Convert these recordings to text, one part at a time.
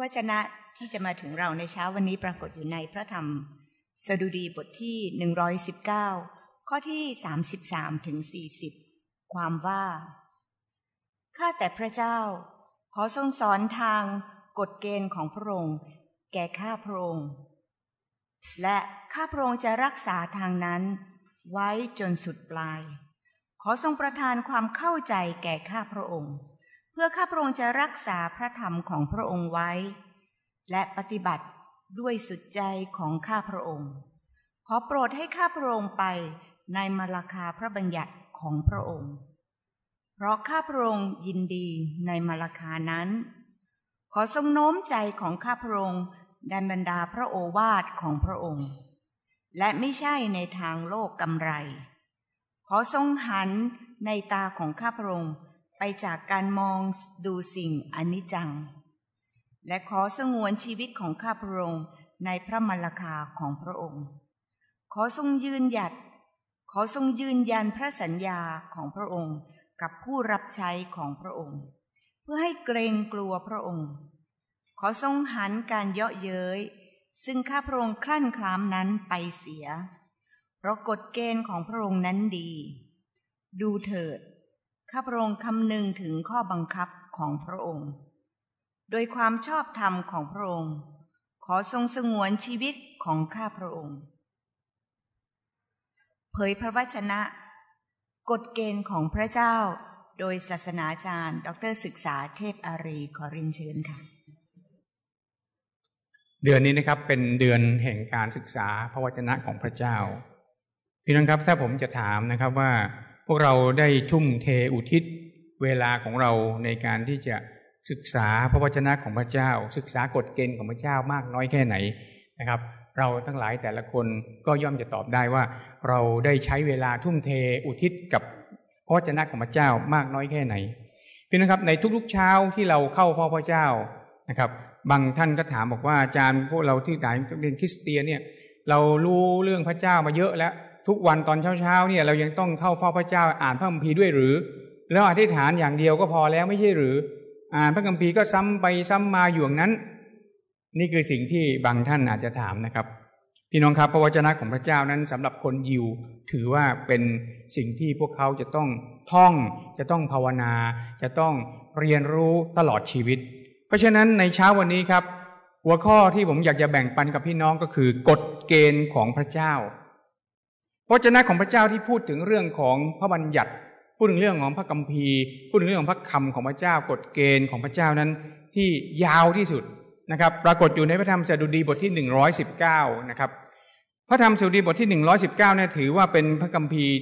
วจนะที่จะมาถึงเราในเช้าวันนี้ปรากฏอยู่ในพระธรรม สดุดีบทที่ 119 ข้อที่ 33ถึง40 ความว่า ข้าแต่พระเจ้า ขอทรงสอนทางกฎเกณฑ์ของพระองค์ แก่ข้าพระองค์ และข้าพระองค์จะรักษาทางนั้น ไว้จนสุดปลาย ขอทรงประทานความเข้าใจแก่ข้าพระองค์ เพื่อข้าพระองค์จะรักษาพระธรรมของพระองค์ไว้ และปฏิบัติด้วยสุดใจของข้าพระองค์ ขอโปรดให้ข้าพระองค์ไปในมาลาคาพระบัญญัติของพระองค์ เพราะข้าพระองค์ยินดีในมาลาคานั้น ขอทรงโน้มใจของข้าพระองค์ในบรรดาพระโอวาทของพระองค์ และไม่ใช่ในทางโลกกำไร ขอทรงหันในตาของข้าพระองค์ ไปจากการมองดูสิ่งอนิจจัง และขอสงวนชีวิตของข้าพระองค์ในพระมรรคาของพระองค์ ขอทรงยืนหยัด ขอทรงยืนยันพระสัญญาของพระองค์กับผู้รับใช้ของพระองค์ เพื่อให้เกรงกลัวพระองค์ ขอทรงหันการเยาะเย้ย ซึ่งข้าพระองค์คลั่นคล้ามนั้นไปเสีย เพราะกฎเกณฑ์ของพระองค์นั้นดี ดูเถิด ข้าพระองค์คำนึงถึงข้อบังคับของพระองค์ โดยความชอบธรรมของพระองค์ ขอทรงสงวนชีวิตของข้าพระองค์ เผยพระวจนะ กฎเกณฑ์ของพระเจ้า โดยศาสนาจารย์ ดรศึกษาเทพอารีขอรินเชิญค่ะ เดือนนี้นะครับเป็นเดือนแห่งการศึกษาพระวจนะของพระเจ้าพี่น้องครับถ้าผมจะถามนะครับว่า วกเราได้ทุ่มเทอุทิศเวลาของเราในการที่จะศึกษาพระวจนะของพระเจ้า ศึกษากฎเกณฑ์ของพระเจ้ามากน้อยแค่ไหนนะครับ เราทั้งหลายแต่ละคนก็ย่อมจะตอบได้ว่า เราได้ใช้เวลาทุ่มเทอุทิศกับพระวจนะของพระเจ้ามากน้อยแค่ไหนพี่น้องครับในทุกๆเช้าที่เราเข้าเฝ้าพระเจ้านะครับ บางท่านก็ถามบอกว่าอาจารย์พวกเราที่ต่างเรียนคริสเตียนเนี่ยเรารู้เรื่องพระเจ้ามาเยอะแล้ว ทุกวันตอนเช้าๆเนี่ยเรายังต้องเข้าเฝ้าพระเจ้าอ่านพระคัมภีร์ด้วยหรือ แล้วอธิษฐานอย่างเดียวก็พอแล้วไม่ใช่หรือ อ่านพระคัมภีร์ก็ซ้ำไปซ้ำมาอยู่ยงนั้น นี่คือสิ่งที่บางท่านอาจจะถามนะครับพี่น้องครับพระวจนะของพระเจ้านั้นสำหรับคนยิว ถือว่าเป็นสิ่งที่พวกเขาจะต้องท่อง จะต้องภาวนา จะต้องเรียนรู้ตลอดชีวิต เพราะฉะนั้นในเช้าวันนี้ครับ หัวข้อที่ผมอยากจะแบ่งปันกับพี่น้องก็คือกฎเกณฑ์ของพระเจ้า พระวจนะของพระเจ้าที่พูดถึงเรื่องของพระบัญญัติพูดถึงเรื่องของพระกัมภีร์พูดถึงเรื่องของพระคำของพระเจ้ากฎเกณฑ์ของพระเจ้านั้นที่ยาวที่สุดนะครับ ปรากฏอยู่ในพระธรรมสดุดีบทที่หนึ่งร้อยสิบเก้านะครับ พระธรรมสดุดีบทที่หนึ่งร้อยสิบเนี่ยถือว่าเป็นพระกัมภีร์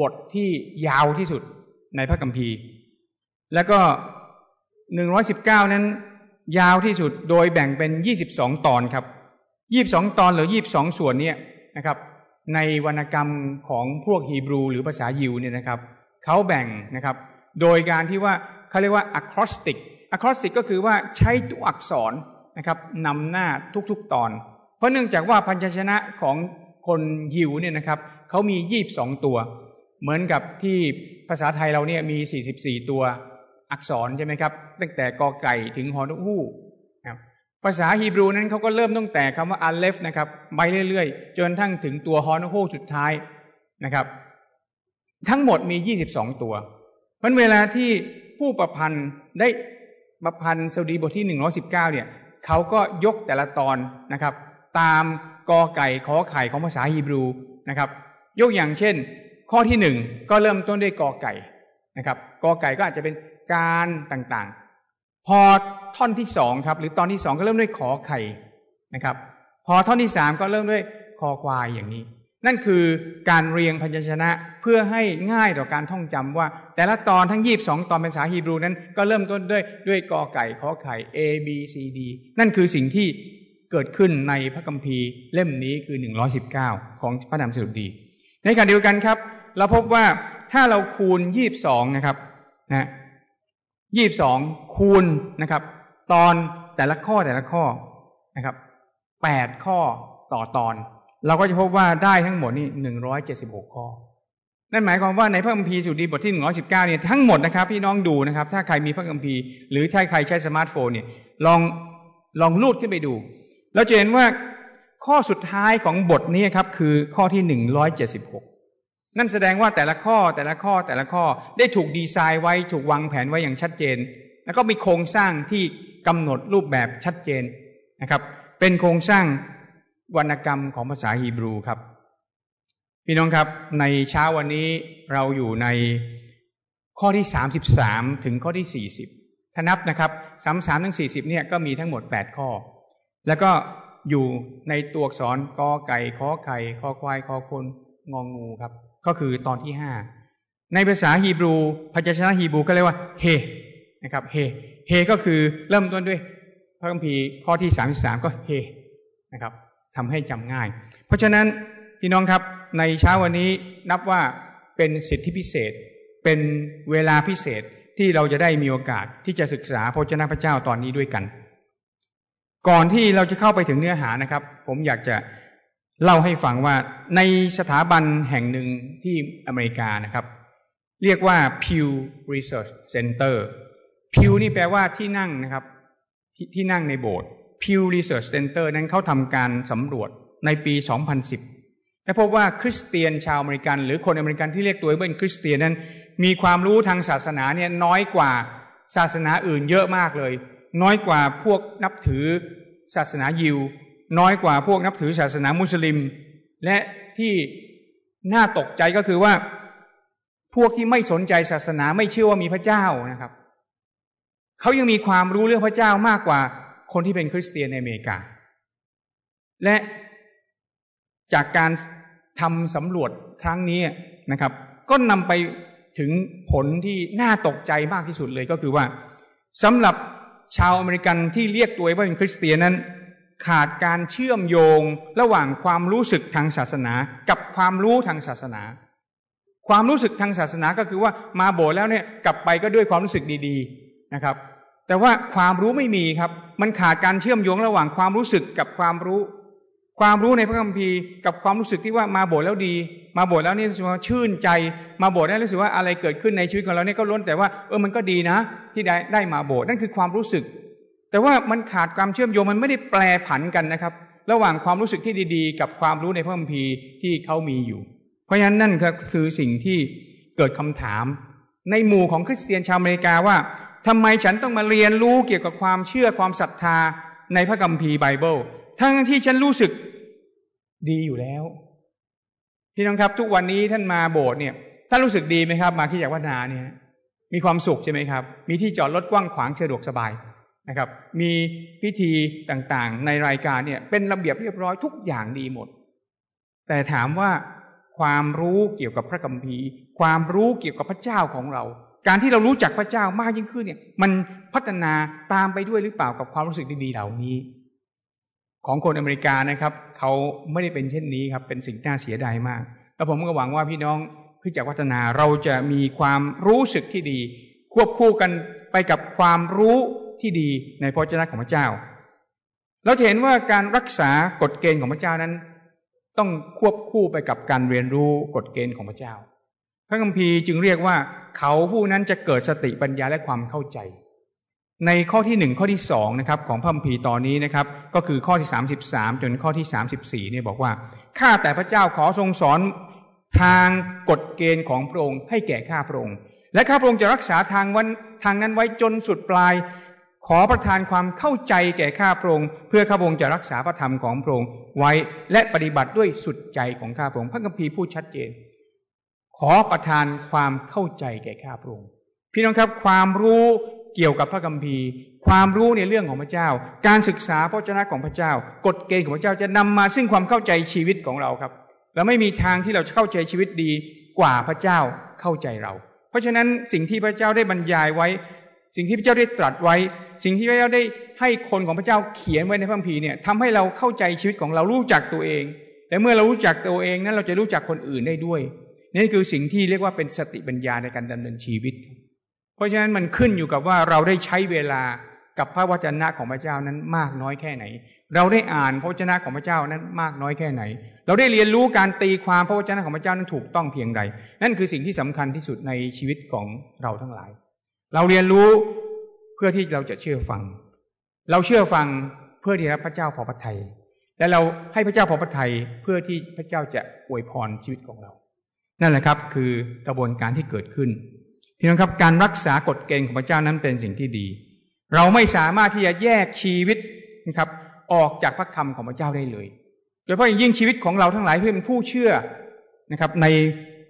บทที่ยาวที่สุดในพระกัมภีร์ แล้วก็หนึ่งร้อยสิบเก้านั้นยาวที่สุดโดยแบ่งเป็นยี่สิบสองตอนครับยี่บสองตอนหรือยี่บสองส่วนเนี่ยนะครับ ในวรรณกรรมของพวกฮีบรู หรือภาษายิวเนี่ยนะครับเขาแบ่งนะครับ โดยการที่ว่าเขาเรียกว่า acrostic acrostic ก็คือว่าใช้ตัวอักษรนะครับนำหน้าทุกๆตอน เพราะเนื่องจากว่าพันชนะของคนยิวเนี่ยนะครับเขามียี่บสองตัว เหมือนกับที่ภาษาไทยเราเนี่ยมีสี่สิบสี่ตัวอักษรใช่ไหมครับตั้งแต่กอไก่ถึงฮอนกฮู้ ภาษาฮีบรูนั้นเขาก็เริ่มตั้งแต่คำว่าอัลเลฟนะครับไปเรื่อยๆ จนทั้งถึงตัวฮอนกฮู้สุดท้ายนะครับ ทั้งหมดมียี่สิบสองตัวมันเวลาที่ผู้ประพันธ์ได้ประพันธ์สดีบทที่หนึ่งร้อสิบเก้าเนี่ยเขาก็ยกแต่ละตอนนะครับ ตามกอไก่ขอไข่ของภาษาฮีบรูนะครับ ยกอย่างเช่น ข้อที่หนึ่งก็เริ่มต้นด้วยกอไก่นะครับกอไก่ก็อาจจะเป็นการต่างๆ พอท่อนที่สองครับ หรือตอนที่สองก็เริ่มด้วยขอไข่นะครับ พอท่อนที่สามก็เริ่มด้วยคอควายอย่างนี้ นั่นคือการเรียงพยัญชนะเพื่อให้ง่ายต่อการท่องจำว่า แต่ละตอนทั้งยีบสองตอนเป็นภาษาฮีบรูนั้น ก็เริ่มต้นด้วยด้วยกอไก่ขอไข่ A B C D นั่นคือสิ่งที่เกิดขึ้นในพระคัมภีร์เล่มนี้คือ 119 ของพระนามสดุดี ในขณะเดียวกันครับ เราพบว่าถ้าเราคูณยีบสองนะครับนะ ยี่บสองคูณนะครับ ตอนแต่ละข้อแต่ละข้อนะครับแปดข้อต่อตอน เราก็จะพบว่าได้ทั้งหมดนี่หนึ่งร้อยเจ็ดสิบหกข้อ นั่นหมายความว่าในพระคัมภีร์สดุดีบทที่หนึ่งร้อยสิบเก้าเนี่ยทั้งหมดนะครับ พี่น้องดูนะครับ ถ้าใครมีพระคัมภีร์หรือถ้าใครใช้สมาร์ทโฟนเนี่ยลองลองรูดขึ้นไปดู เราจะเห็นว่าข้อสุดท้ายของบทนี้ครับคือข้อที่หนึ่งร้อยเจ็ดสิบหก นั่นแสดงว่าแต่ละข้อแต่ละข้อแต่ละข้อได้ถูกดีไซน์ไว้ถูกวางแผนไว้อย่างชัดเจน แล้วก็มีโครงสร้างที่กำหนดรูปแบบชัดเจนนะครับ เป็นโครงสร้างวรรณกรรมของภาษาฮีบรูครับ พี่น้องครับในเช้าวันนี้เราอยู่ในข้อที่สามสิบสามถึงข้อที่สี่สิบถ้านับนะครับสามสามถึงสี่สิบเนี่ยก็มีทั้งหมดแปดข้อ แล้วก็อยู่ในตัวอักษรกอไก่ขอไข่คอควายคอคน งองูครับ ก็คือตอนที่ห้าในภาษาฮีบรูพยัญชนะฮีบรูก็เรียกว่าเฮนะครับเฮเฮก็คือเริ่มต้นด้วยพระคัมภีร์ข้อที่สามสามก็เฮนะครับทำให้จำง่าย เพราะฉะนั้นพี่น้องครับในเช้าวันนี้นับว่าเป็นสิทธิพิเศษ เป็นเวลาพิเศษที่เราจะได้มีโอกาสที่จะศึกษาพระเจ้าพระเจ้าตอนนี้ด้วยกัน ก่อนที่เราจะเข้าไปถึงเนื้อหานะครับ ผมอยากจะ เล่าให้ฟังว่าในสถาบันแห่งหนึ่งที่อเมริกานะครับ เรียกว่า Pew Research Center Pew นี่แปลว่าที่นั่งนะครับที่ที่นั่งในโบสถ์ Pew Research Center นั้นเขาทำการสำรวจในปี 2010 และพบว่าคริสเตียนชาวอเมริกัน หรือคนอเมริกันที่เรียกตัวว่าเป็นคริสเตียนนั้น มีความรู้ทางศาสนาเนี่ยน้อยกว่าศาสนาอื่นเยอะมากเลย น้อยกว่าพวกนับถือศาสนายิว น้อยกว่าพวกนับถือศาสนามุสลิม และที่น่าตกใจก็คือว่า พวกที่ไม่สนใจศาสนาไม่เชื่อว่ามีพระเจ้านะครับเขายังมีความรู้เรื่องพระเจ้ามากกว่าคนที่เป็นคริสเตียนในอเมริกา และจากการทำสำรวจครั้งนี้นะครับ ก็นำไปถึงผลที่น่าตกใจมากที่สุดเลยก็คือว่าสำหรับชาวอเมริกันที่เรียกตัวเองว่าเป็นคริสเตียนนั้น ขาดการเชื่อมโยงระหว่างความรู้สึกทางศาสนา กับความรู้ทางศาสนา ความรู้สึกทางศาสนาก็คือว่ามาโบสถ์แล้วเนี่ยกลับไปก็ด้วยความรู้สึกดีๆนะครับ แต่ว่าความรู้ไม่มีครับ มันขาดการเชื่อมโยงระหว่างความรู้สึกกับความรู้ ความรู้ในพระคัมภีร์กับความรู้สึกที่ว่ามาโบสถ์แล้วดี มาโบสถ์แล้วนี่รู้สึกว่าชื่นใจ มาโบสถ์แล้วรู้สึกว่าอะไรเกิดขึ้นในชีวิตของเราเนี่ยก็ล้นแต่ว่าเออมันก็ดีนะ ที่ได้ได้มาโบสถ์นั่นคือความรู้สึก แต่ว่ามันขาดความเชื่อมโยงมันไม่ได้แปลผันกันนะครับ ระหว่างความรู้สึกที่ดีๆ กับความรู้ในพระคัมภีร์ที่เขามีอยู่ เพราะฉะนั้นนั่นคือสิ่งที่เกิดคำถาม ในหมู่ของคริสเตียนชาวอเมริกาว่าทำไมฉันต้องมาเรียนรู้เกี่ยวกับความเชื่อความศรัทธาในพระคัมภีร์ไบเบิลทั้งที่ฉันรู้สึกดีอยู่แล้วพี่น้องครับทุกวันนี้ท่านมาโบสถ์เนี่ยท่านรู้สึกดีไหมครับ มาที่จากวัฒนาเนี่ยมีความสุขใช่ไหมครับ มีที่จอดรถกว้างขวางสะดวกสบาย นะครับ มีพิธีต่างๆ ในรายการเนี่ยเป็นระเบียบเรียบร้อยทุกอย่างดีหมด แต่ถามว่าความรู้เกี่ยวกับพระคัมภีร์ ความรู้เกี่ยวกับพระเจ้าของเรา การที่เรารู้จักพระเจ้ามากยิ่งขึ้นเนี่ย มันพัฒนาตามไปด้วยหรือเปล่ากับความรู้สึกดีๆเหล่านี้ ของคนอเมริกานะครับ เขาไม่ได้เป็นเช่นนี้ครับ เป็นสิ่งน่าเสียดายมาก แล้วผมก็หวังว่าพี่น้องขึ้นจากวัฒนาเราจะมีความรู้สึกที่ดี ควบคู่กันไปกับความรู้ ที่ดีในพระเจ้าของพระเจ้า เราจะเห็นว่าการรักษากฎเกณฑ์ของพระเจ้านั้น ต้องควบคู่ไปกับการเรียนรู้กฎเกณฑ์ของพระเจ้า พระคัมภีร์จึงเรียกว่า เขาผู้นั้นจะเกิดสติปัญญาและความเข้าใจ ในข้อที่หนึ่งข้อที่สองนะครับของพระคัมภีร์ตอนนี้นะครับ ก็คือข้อที่สามสิบสามจนข้อที่สามสิบสี่เนี่ยบอกว่าข้าแต่พระเจ้าขอทรงสอนทางกฎเกณฑ์ของพระองค์ให้แก่ข้าพระองค์ และข้าพระองค์จะรักษาทางวันทางนั้นไว้จนสุดปลาย ขอประทานความเข้าใจแก่ข้าพระองค์เพื่อข้าพระองค์จะรักษาพระธรรมของพระองค์ไว้และปฏิบัติด้วยสุดใจของข้าพระองค์พระคัมภีร์พูดชัดเจน ขอประทานความเข้าใจแก่ข้าพระองค์พี่น้องครับความรู้เกี่ยวกับพระคัมภีร์ ความรู้ในเรื่องของพระเจ้า การศึกษาพระเจ้าของพระเจ้า กฎเกณฑ์ของพระเจ้าจะนำมาซึ่งความเข้าใจชีวิตของเราครับและไม่มีทางที่เราจะเข้าใจชีวิตดีกว่าพระเจ้าเข้าใจเรา เพราะฉะนั้นสิ่งที่พระเจ้าได้บรรยายไว้ สิ่งที่พระเจ้าได้ตรัสไว้ สิ่งที่พระเจ้าได้ให้คนของพระเจ้าเขียนไว้ในพระคัมภีร์เนี่ยทำให้เราเข้าใจชีวิตของเรารู้จักตัวเอง และเมื่อเรารู้จักตัวเองนั้นเราจะรู้จักคนอื่นได้ด้วยนี่คือสิ่งที่เรียกว่าเป็นสติปัญญาในการดำเนินชีวิต เพราะฉะนั้นมันขึ้นอยู่กับว่าเราได้ใช้เวลากับพระวจนะของพระเจ้านั้นมากน้อยแค่ไหน เราได้อ่านพระวจนะของพระเจ้านั้นมากน้อยแค่ไหน เราได้เรียนรู้การตีความพระวจนะของพระเจ้านั้นถูกต้องเพียงใด นั่นคือสิ่งที่สำคัญที่สุดในชีวิตของเราทั้งหลาย เราเรียนรู้เพื่อที่เราจะเชื่อฟัง เราเชื่อฟังเพื่อที่รับพระเจ้าพอพระทัยและเราให้พระเจ้าพอพระทัยเพื่อที่พระเจ้าจะอวยพรชีวิตของเรา นั่นแหละครับคือกระบวนการที่เกิดขึ้นพี่น้องครับการรักษากฎเกณฑ์ของพระเจ้านั้นเป็นสิ่งที่ดี เราไม่สามารถที่จะแยกชีวิตนะครับออกจากพระคำของพระเจ้าได้เลย โดยเฉพาะอย่างยิ่งชีวิตของเราทั้งหลายที่เป็นผู้เชื่อนะครับใน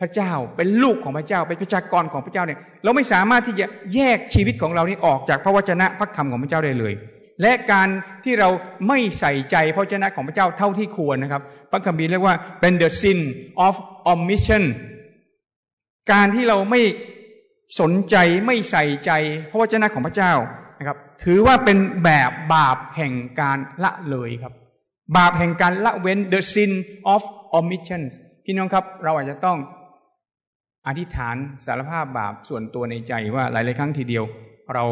พระเจ้า เป็นลูกของพระเจ้า เป็นประชากรของพระเจ้าเนี่ยเราไม่สามารถที่จะแยกชีวิตของเรานี้ออกจากพระวจนะพระคำของพระเจ้าได้เลย และการที่เราไม่ใส่ใจพระวจนะของพระเจ้าเท่าที่ควรนะครับ พระคัมภีร์เรียกว่าเป็น the sin of omission การที่เราไม่สนใจไม่ใส่ใจพระวจนะของพระเจ้านะครับ ถือว่าเป็นแบบบาปแห่งการละเลยครับ บาปแห่งการละเว้น the sin of omission พี่น้องครับ เราอาจจะต้อง อธิษฐานสารภาพบาปส่วนตัวในใจว่าหลายๆครั้งทีเดียว เรา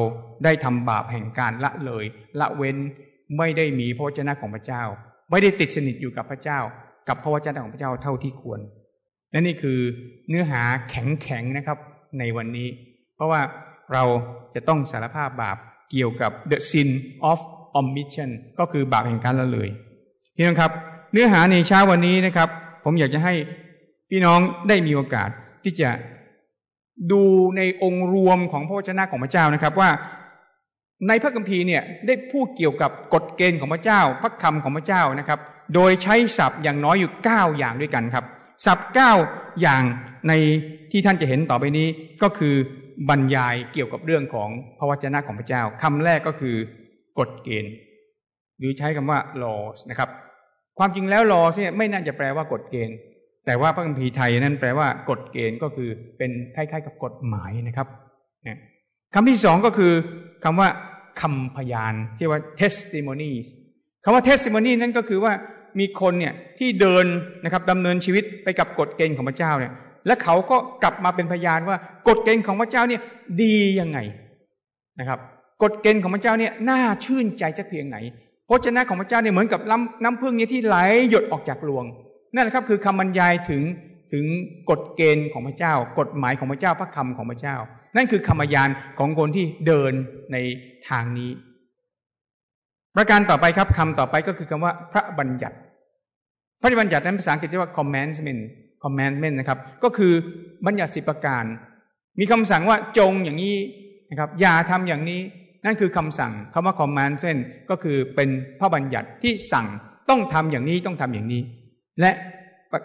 ได้ทำบาปแห่งการละเลย ละเว้นไม่ได้มีพระวจนะของพระเจ้า ไม่ได้ติดสนิทอยู่กับพระเจ้า กับพระวจนะของพระเจ้าเท่าที่ควรและนี่คือเนื้อหาแข็งๆนะครับในวันนี้ เพราะว่าเราจะต้องสารภาพบาปเกี่ยวกับ the sin of omission ก็คือบาปแห่งการละเลยพี่น้องครับ เนื้อหาในเช้าวันนี้นะครับ ผมอยากจะให้พี่น้องได้มีโอกาส ที่จะดูในองค์รวมของพระวจนะของพระเจ้านะครับว่า ในพระคัมภีร์เนี่ยได้พูดเกี่ยวกับกฎเกณฑ์ของพระเจ้า พระคำของพระเจ้านะครับ โดยใช้ศัพท์อย่างน้อยอยู่เก้าอย่างด้วยกันครับ ศัพท์เก้าอย่างในที่ท่านจะเห็นต่อไปนี้ก็คือบรรยายเกี่ยวกับเรื่องของพระวจนะของพระเจ้าคำแรกก็คือกฎเกณฑ์ หรือใช้คำว่า laws นะครับ ความจริงแล้ว laws เนี่ยไม่น่าจะแปลว่ากฎเกณฑ์ แต่ว่าพระคัมภีร์ไทยนั้นแปลว่ากฎเกณฑ์ก็คือเป็นคล้ายๆ กับกฎหมายนะครับคำที่สองก็คือคำว่าคำพยานที่ว่า testimonies คำว่า testimony นั่นก็คือว่ามีคนเนี่ยที่เดินนะครับดำเนินชีวิตไปกับกฎเกณฑ์ของพระเจ้าเนี่ยและเขาก็กลับมาเป็นพยานว่ากฎเกณฑ์ของพระเจ้าเนี่ยดียังไงนะครับกฎเกณฑ์ของพระเจ้าเนี่ยน่าชื่นใจสักเพียงไหนพระเจ้าของพระเจ้าเนี่ยเหมือนกับน้ำน้ำพึ่งเนี่ยที่ไหลหยดออกจากรวง นั่นแหละครับคือคำบรรยายถึงถึงกฎเกณฑ์ของพระเจ้า กฎหมายของพระเจ้าพระคำของพระเจ้า นั่นคือคำยายของคนที่เดินในทางนี้ ประการต่อไปครับคำต่อไปก็คือคำว่าพระบัญญัติ พระบัญญัตินั้นภาษาอังกฤษเรียกว่า commandment commandment นะครับก็คือบัญญัติสิบประการ มีคำสั่งว่าจงอย่างนี้นะครับอย่าทำอย่างนี้ นั่นคือคำสั่งคำว่า commandment ก็คือเป็นพระบัญญัติที่สั่งต้องทำอย่างนี้ต้องทำอย่างนี้ และ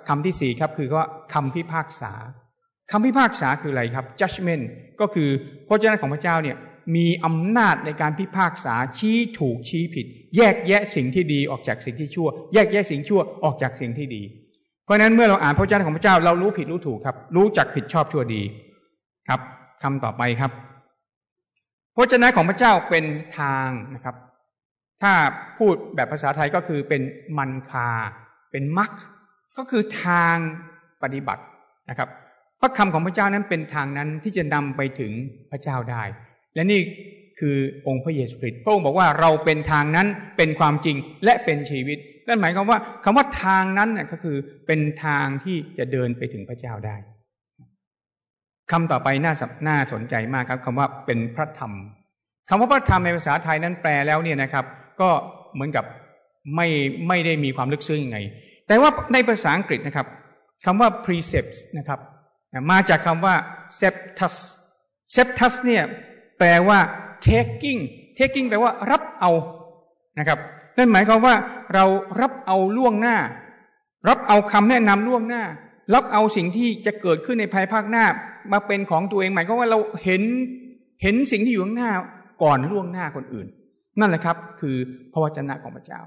คำที่สี่ครับคือว่าคำพิพากษาคำพิพากษาคืออะไรครับ judgment ก็คือพระเจ้าของพระเจ้าเนี่ยมีอำนาจในการพิพากษาชี้ถูกชี้ผิด แยกแยะสิ่งที่ดีออกจากสิ่งที่ชั่ว แยกแยะสิ่งชั่วออกจากสิ่งที่ดี เพราะฉะนั้นเมื่อเราอ่านพระเจ้าของพระเจ้าเรารู้ผิดรู้ถูกครับ รู้จักผิดชอบชั่วดีครับคำต่อไปครับ พระเจ้าของพระเจ้าเป็นทางนะครับ ถ้าพูดแบบภาษาไทยก็คือเป็นมันคา เป็นมักก็คือทางปฏิบัตินะครับ พระคำของพระเจ้านั้นเป็นทางนั้นที่จะนำไปถึงพระเจ้าได้ และนี่คือองค์พระเยซูคริสต์พระองค์บอกว่าเราเป็นทางนั้นเป็นความจริงและเป็นชีวิตนั่นหมายความว่าคำว่าทางนั้นน่ยก็คือเป็นทางที่จะเดินไปถึงพระเจ้าได้คำต่อไปน่าน่าสนใจมากครับคำว่าเป็นพระธรรมคำว่าพระธรรมในภาษาไทยนั้นแปลแล้วเนี่ยนะครับ ก็เหมือนกับ ไม่ไม่ได้มีความลึกซึ้งยังไง แต่ว่าในภาษาอังกฤษนะครับคำว่า precepts นะครับมาจากคำว่า septus septus เนี่ยแปลว่า taking taking แปลว่ารับเอานะครับนั่นหมายความว่าเรารับเอาล่วงหน้า รับเอาคำแนะนำล่วงหน้า รับเอาสิ่งที่จะเกิดขึ้นในภายภาคหน้า มาเป็นของตัวเองหมายความว่าเราเห็นเห็นสิ่งที่อยู่ข้างหน้าก่อนล่วงหน้าคนอื่น นั่นแหละครับ คือพระวจนะของพระเจ้า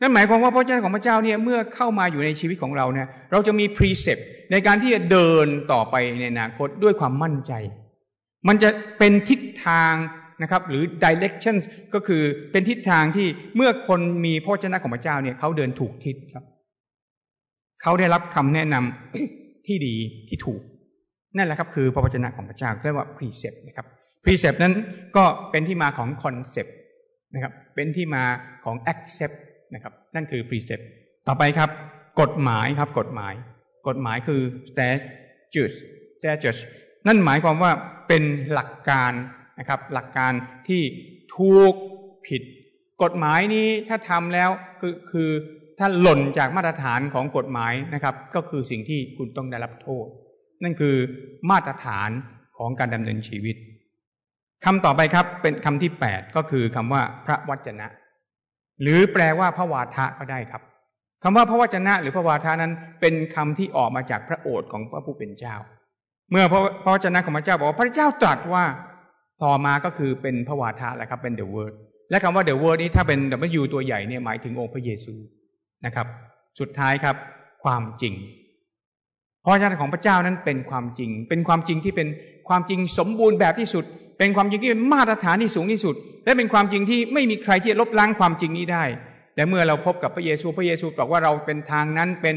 นั่นหมายความว่าพระวจนะของพระเจ้าเนี่ยเมื่อเข้ามาอยู่ในชีวิตของเราเนี่ยเราจะมีพรีเซปในการที่จะเดินต่อไปในอนาคตด้วยความมั่นใจ มันจะเป็นทิศทางนะครับหรือ direction ก็คือเป็นทิศทางที่เมื่อคนมีพระเจ้าของพระเจ้าเนี่ยเขาเดินถูกทิศครับ เขาได้รับคำแนะนำที่ดีที่ถูก นั่นแหละครับคือพระวจนะของพระเจ้าเรียกว่า precept นะครับ precept นั้นก็เป็นที่มาของ concept นะครับเป็นที่มาของ accept นะครับนั่นคือ precept ต่อไปครับ กฎหมายครับกฎหมาย กฎหมายคือ statutes statutes นั่นหมายความว่าเป็นหลักการนะครับหลักการที่ถูกผิด กฎหมายนี้ถ้าทำแล้วคือคือถ้าหล่นจากมาตรฐานของกฎหมายนะครับ ก็คือสิ่งที่คุณต้องได้รับโทษ นั่นคือมาตรฐานของการดำเนินชีวิตคำต่อไปครับเป็นคำที่แปดก็คือคำว่าพระวจนะ หรือแปลว่าพระวาทะก็ได้ครับคำว่าพระวจนะหรือพระวาทานั้นเป็นคำที่ออกมาจากพระโอษฐ์ของพระผู้เป็นเจ้า เมื่อพระพระวจนะของพระเจ้าบอกว่าพระเจ้าตรัสว่าต่อมาก็คือเป็นพระวาทะแหละครับเป็น the word และคำว่า the word นี้ถ้าเป็น W ตัวใหญ่เนี่ยหมายถึงองค์พระเยซูนะครับ สุดท้ายครับความจริงพระวจนะของพระเจ้านั้นเป็นความจริง เป็นความจริงที่เป็นความจริงสมบูรณ์แบบที่สุด เป็นความจริงที่เป็นมาตรฐานที่สูงที่สุด และเป็นความจริงที่ไม่มีใครที่จะลบล้างความจริงนี้ได้และเมื่อเราพบกับพระเยซูพระเยซูบอกว่าเราเป็นทางนั้นเป็น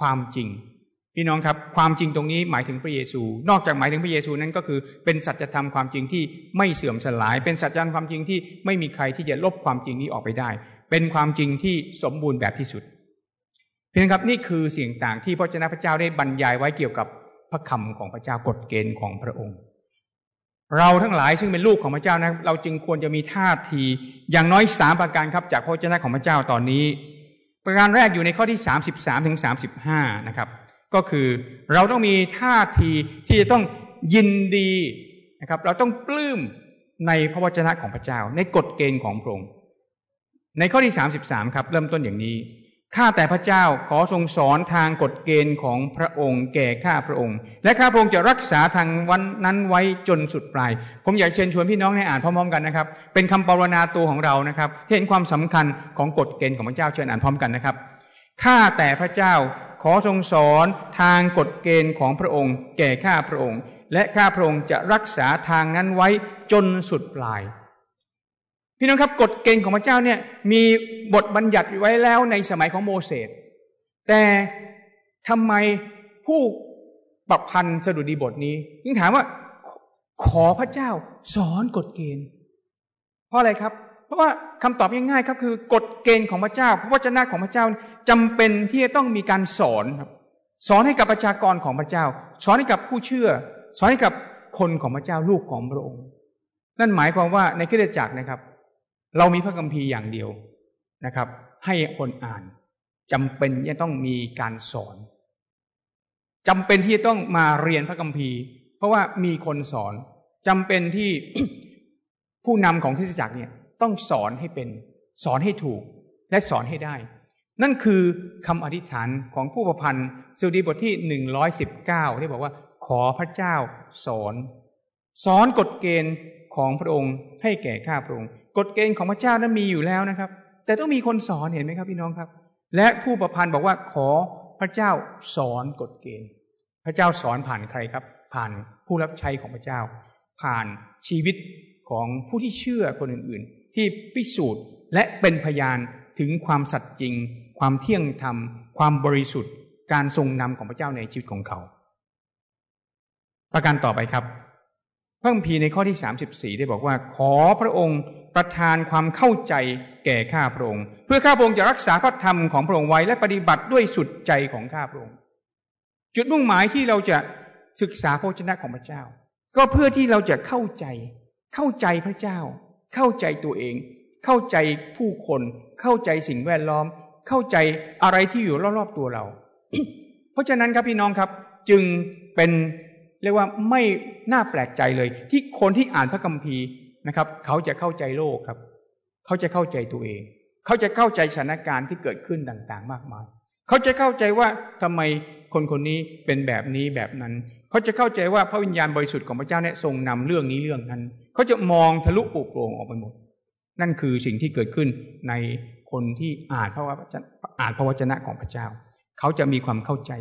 ความจริงพี่น้องครับความจริงตรงนี้หมายถึงพระเยซู นอกจากหมายถึงพระเยซูนั้นก็คือเป็นสัจธรรมความจริงที่ไม่เสื่อมสลาย เป็นสัจธรรมความจริงที่ไม่มีใครที่จะลบความจริงนี้ออกไปได้ เป็นความจริงที่สมบูรณ์แบบที่สุดเพียงครับนี่คือสิ่งต่างที่พระเจ้าพระเจ้าได้บรรยายไว้เกี่ยวกับพระคำของพระเจ้ากฎเกณฑ์ของพระองค์ เราทั้งหลายซึ่งเป็นลูกของพระเจ้านะเราจึงควรจะมีท่าทีอย่างน้อยสามประการครับจากพระเจ้าของพระเจ้าตอนนี้ ประการแรกอยู่ในข้อที่สามสิบสามถึงสามสิบห้านะครับ ก็คือเราต้องมีท่าทีที่จะต้องยินดีนะครับ เราต้องปลื้มในพระวจนะของพระเจ้า ในกฎเกณฑ์ของพระองค์ในข้อที่สามสิบสามครับ เริ่มต้นอย่างนี้ ข้าแต่พระเจ้าขอทรงสอนทางกฎเกณฑ์ของพระองค์ แก่ข้าพระองค์ และข้าพระองค์จะรักษาทางวันนั้นไว้จนสุดปลาย ผมอยากเชิญชวนพี่น้องให้อ่านพร้อมๆกันนะครับ เป็นคำปรนนาตัวของเรานะครับเห็นความสำคัญของกฎเกณฑ์ของพระเจ้าเชิญอ่านพร้อมกันนะครับข้าแต่พระเจ้าขอทรงสอนทางกฎเกณฑ์ของพระองค์ แก่ข้าพระองค์ และข้าพระองค์จะรักษาทางนั้นไว้จนสุดปลาย พี่น้องครับกฎเกณฑ์ของพระเจ้าเนี่ยมีบทบัญญัติไว้แล้วในสมัยของโมเสส แต่ทำไมผู้ปรับพันธ์สดุดีบทนี้ยิ่งถามว่าขอพระเจ้าสอนกฎเกณฑ์ เพราะอะไรครับ เพราะว่าคำตอบง่ายๆครับคือกฎเกณฑ์ของพระเจ้าพระวจนะของพระเจ้าจำเป็นที่จะต้องมีการสอนครับสอนให้กับประชากรของพระเจ้า สอนให้กับผู้เชื่อ สอนให้กับคนของพระเจ้าลูกของพระองค์ นั่นหมายความว่าในคริสตจักรนะครับ เรามีพระคัมภีร์อย่างเดียวนะครับ ให้คนอ่านจำเป็นจะต้องมีการสอนจำเป็นที่จะต้องมาเรียนพระคัมภีร์ เพราะว่ามีคนสอนจำเป็นที่ผู้นำของคริสตจักรเนี่ยต้องสอนให้เป็นสอนให้ถูกและสอนให้ได้ นั่นคือคำอธิษฐานของผู้ประพันธ์สุดีบทที่หนึ่งร้อยสิบเก้าที่บอกว่าขอพระเจ้าสอน สอนกฎเกณฑ์ของพระองค์ให้แก่ข้าพระองค์ กฎเกณฑ์ของพระเจ้านั้นมีอยู่แล้วนะครับ แต่ต้องมีคนสอนเห็นไหมครับพี่น้องครับ และผู้ประพันธ์บอกว่าขอพระเจ้าสอนกฎเกณฑ์ พระเจ้าสอนผ่านใครครับ ผ่านผู้รับใช้ของพระเจ้า ผ่านชีวิตของผู้ที่เชื่อคนอื่นๆ ที่พิสูจน์และเป็นพยานถึงความสัตย์จริง ความเที่ยงธรรม ความบริสุทธิ์ การทรงนำของพระเจ้าในชีวิตของเขา ประการต่อไปครับ พระคัมภีร์ในข้อที่ 34 ได้บอกว่า ขอพระองค์ประทานความเข้าใจแก่ข้าพระองค์ เพื่อข้าพระองค์จะรักษาพระธรรมของพระองค์ไว้และปฏิบัติด้วยสุดใจของข้าพระองค์ จุดมุ่งหมายที่เราจะศึกษาพระชนะของพระเจ้า ก็เพื่อที่เราจะเข้าใจ เข้าใจพระเจ้า เข้าใจตัวเอง เข้าใจผู้คน เข้าใจสิ่งแวดล้อม เข้าใจอะไรที่อยู่รอบๆตัวเรา เพราะฉะนั้นครับพี่น้องครับจึงเป็น เรียกว่าไม่น่าแปลกใจเลย ที่คนที่อ่านพระคัมภีร์นะครับ เขาจะเข้าใจโลกครับ เขาจะเข้าใจตัวเอง เขาจะเข้าใจสถานการณ์ที่เกิดขึ้นต่างๆ มากมาย เขาจะเข้าใจว่าทำไมคนคนนี้เป็นแบบนี้แบบนั้น เขาจะเข้าใจว่าพระวิญญาณบริสุทธิ์ของพระเจ้าเนี่ยทรงนำเรื่องนี้เรื่องนั้น เขาจะมองทะลุปุโปร่งออกไปหมด นั่นคือสิ่งที่เกิดขึ้นในคนที่อ่านพระวจนะอ่านพระวจนะของพระเจ้า เขาจะมีความเข้าใจ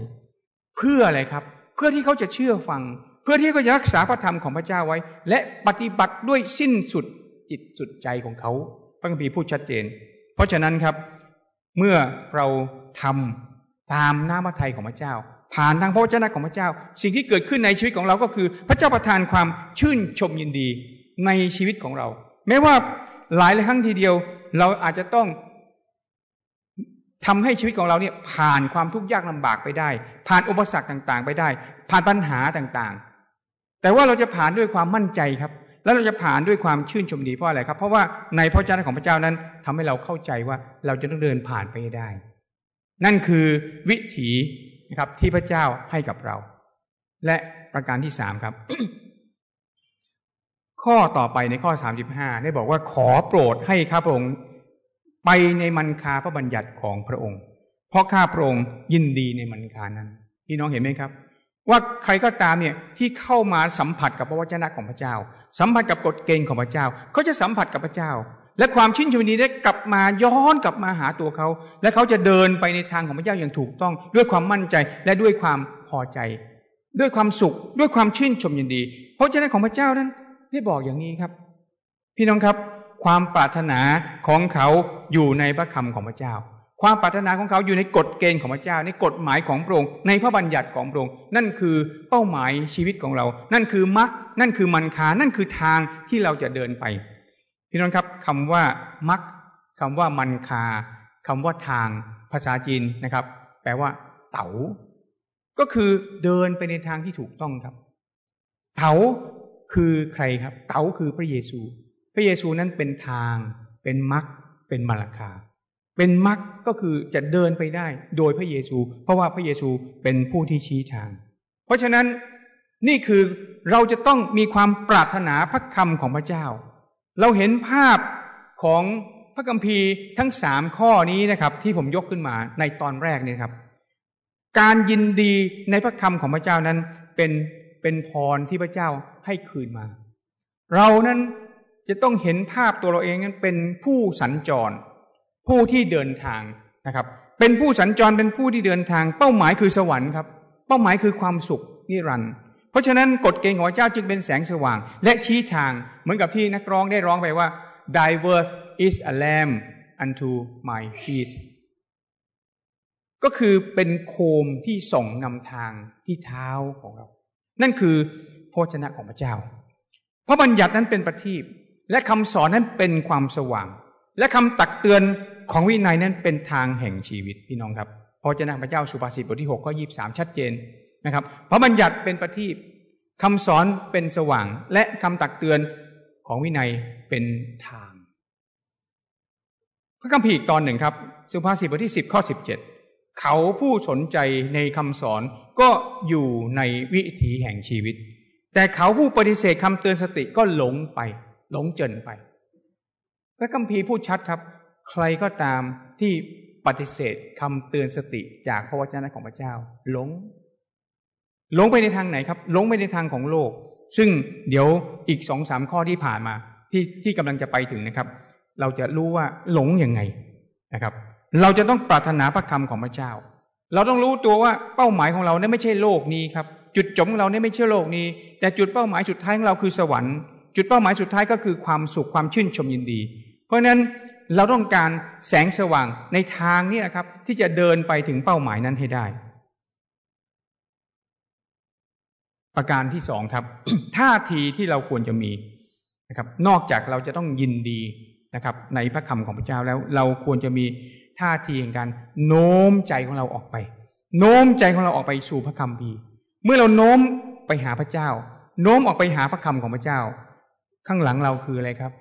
เพื่ออะไรครับ เพื่อที่เขาจะเชื่อฟัง เพื่อที่เขาจะรักษาพระธรรมของพระเจ้าไว้ และปฏิบัติด้วยสิ้นสุดจิตสุดใจของเขาพระคัมภีร์พูดชัดเจน เพราะฉะนั้นครับ เมื่อเราทำตามน้ำพระทัยของพระเจ้า ผ่านทางพระวจนะของพระเจ้า สิ่งที่เกิดขึ้นในชีวิตของเราก็คือ พระเจ้าประทานความชื่นชมยินดีในชีวิตของเรา แม้ว่าหลายหลายครั้งทีเดียว เราอาจจะต้อง ทำให้ชีวิตของเราเนี่ยผ่านความทุกข์ยากลำบากไปได้ ผ่านอุปสรรคต่างๆ ไปได้ ผ่านปัญหาต่างๆ แต่ว่าเราจะผ่านด้วยความมั่นใจครับ แล้วเราจะผ่านด้วยความชื่นชมดีเพราะอะไรครับ เพราะว่าในพระเจ้าของพระเจ้านั้นทำให้เราเข้าใจว่าเราจะต้องเดินผ่านไปได้ นั่นคือวิถีนะครับที่พระเจ้าให้กับเรา และประการที่สามครับ ข้อต่อไปในข้อสามสิบห้าได้บอกว่าขอโปรดให้ข้าพระองค์ ไปในมันคาพระบัญญัติของพระองค์ เพราะข้าพระองค์ยินดีในมันคานั้นพี่น้องเห็นไหมครับ ว่าใครก็ตามเนี่ยที่เข้ามาสัมผัสกับพระวจนะของพระเจ้า สัมผัสกับกฎเกณฑ์ของพระเจ้า เขาจะสัมผัสกับพระเจ้า และความชื่นชมยินดีได้กลับมาย้อนกลับมาหาตัวเขา และเขาจะเดินไปในทางของพระเจ้าอย่างถูกต้อง ด้วยความมั่นใจและด้วยความพอใจ ด้วยความสุขด้วยความชื่นชมยินดีพระวจนะของพระเจ้านั้นได้บอกอย่างนี้ครับ พี่น้องครับ ความปรารถนาของเขาอยู่ในพระคำของพระเจ้า ความปรารถนาของเขาอยู่ในกฎเกณฑ์ของพระเจ้า ในกฎหมายของพระองค์ในพระบัญญัติของพระองค์นั่นคือเป้าหมายชีวิตของเรา นั่นคือมรรคนั่นคือมันคานั่นคือทางที่เราจะเดินไป พี่น้องครับคำว่ามรรคคำว่ามันคาคำว่าทางภาษาจีนนะครับ แปลว่า เต๋าก็คือเดินไปในทางที่ถูกต้องครับ เต๋าคือใครครับ เต๋าคือพระเยซู ระเยซูนั้นเป็นทาง เป็นมรรคเป็นมาลาคา เป็นมรรคก็คือจะเดินไปได้โดยพระเยซู เพราะว่าพระเยซูเป็นผู้ที่ชี้ทาง เพราะฉะนั้นนี่คือเราจะต้องมีความปรารถนาพระคำของพระเจ้า เราเห็นภาพของพระคัมภีร์ทั้งสามข้อนี้นะครับ ที่ผมยกขึ้นมาในตอนแรกนี่ครับ การยินดีในพระคำของพระเจ้านั้นเป็นเป็นพรที่พระเจ้าให้คืนมา เรานั้น จะต้องเห็นภาพตัวเราเองนั้นเป็นผู้สัญจร ผู้ที่เดินทางนะครับ เป็นผู้สัญจรเป็นผู้ที่เดินทาง เป้าหมายคือสวรรค์ครับ เป้าหมายคือความสุขนิรันดร์เพราะฉะนั้นกฎเกณฑ์ของเจ้าจึงเป็นแสงสว่าง และชี้ทางเหมือนกับที่นักร้องได้ร้องไปว่า Thy word is a lamp unto my feet ก็คือเป็นโคมที่ส่งนำทางที่เท้าของเรา นั่นคือพระชนะของพระเจ้า เพราะบัญญัตินั้นเป็นประทีป และคำสอนนั้นเป็นความสว่าง และคำตักเตือนของวินัยนั้นเป็นทางแห่งชีวิตพี่น้องครับพระเจ้าพระเจ้าสุภาษิตบทที่หกข้อยี่สามชัดเจนนะครับพระบัญญัติเป็นประทีปคำสอนเป็นสว่าง และคำตักเตือนของวินัยเป็นทาง พระคัมภีร์อีกตอนหนึ่งครับ สุภาษิตบทที่สิบข้อสิบเจ็ดเขาผู้สนใจในคำสอนก็อยู่ในวิถีแห่งชีวิต แต่เขาผู้ปฏิเสธคำเตือนสติก็หลงไป หลงเจินไปพระคัมภีร์พูดชัดครับ ใครก็ตามที่ปฏิเสธคำเตือนสติจากพระวจนะของพระเจ้า หลง หลงไปในทางไหนครับ หลงไปในทางของโลก ซึ่งเดี๋ยวอีกสองสามข้อที่ผ่านมา ที่ที่กำลังจะไปถึงนะครับ เราจะรู้ว่าหลงยังไงนะครับ เราจะต้องปรารถนาพระคำของพระเจ้า เราต้องรู้ตัวว่าเป้าหมายของเราเนี่ยไม่ใช่โลกนี้ครับ จุดจบของเราเนี่ยไม่ใช่โลกนี้ แต่จุดเป้าหมายสุดท้ายของเราคือสวรรค์ จุดเป้าหมายสุดท้ายก็คือความสุขความชื่นชมยินดี เพราะฉะนั้นเราต้องการแสงสว่างในทางนี้นะครับ ที่จะเดินไปถึงเป้าหมายนั้นให้ได้ ประการที่สองครับท่าทีที่เราควรจะมีนะครับ นอกจากเราจะต้องยินดีนะครับ ในพระคำของพระเจ้าแล้ว เราควรจะมีท่าทีแห่งการโน้มใจของเราออกไป โน้มใจของเราออกไปสู่พระคำพีเมื่อเราโน้มไปหาพระเจ้า โน้มออกไปหาพระคำของพระเจ้า ข้างหลังเราคืออะไรครับ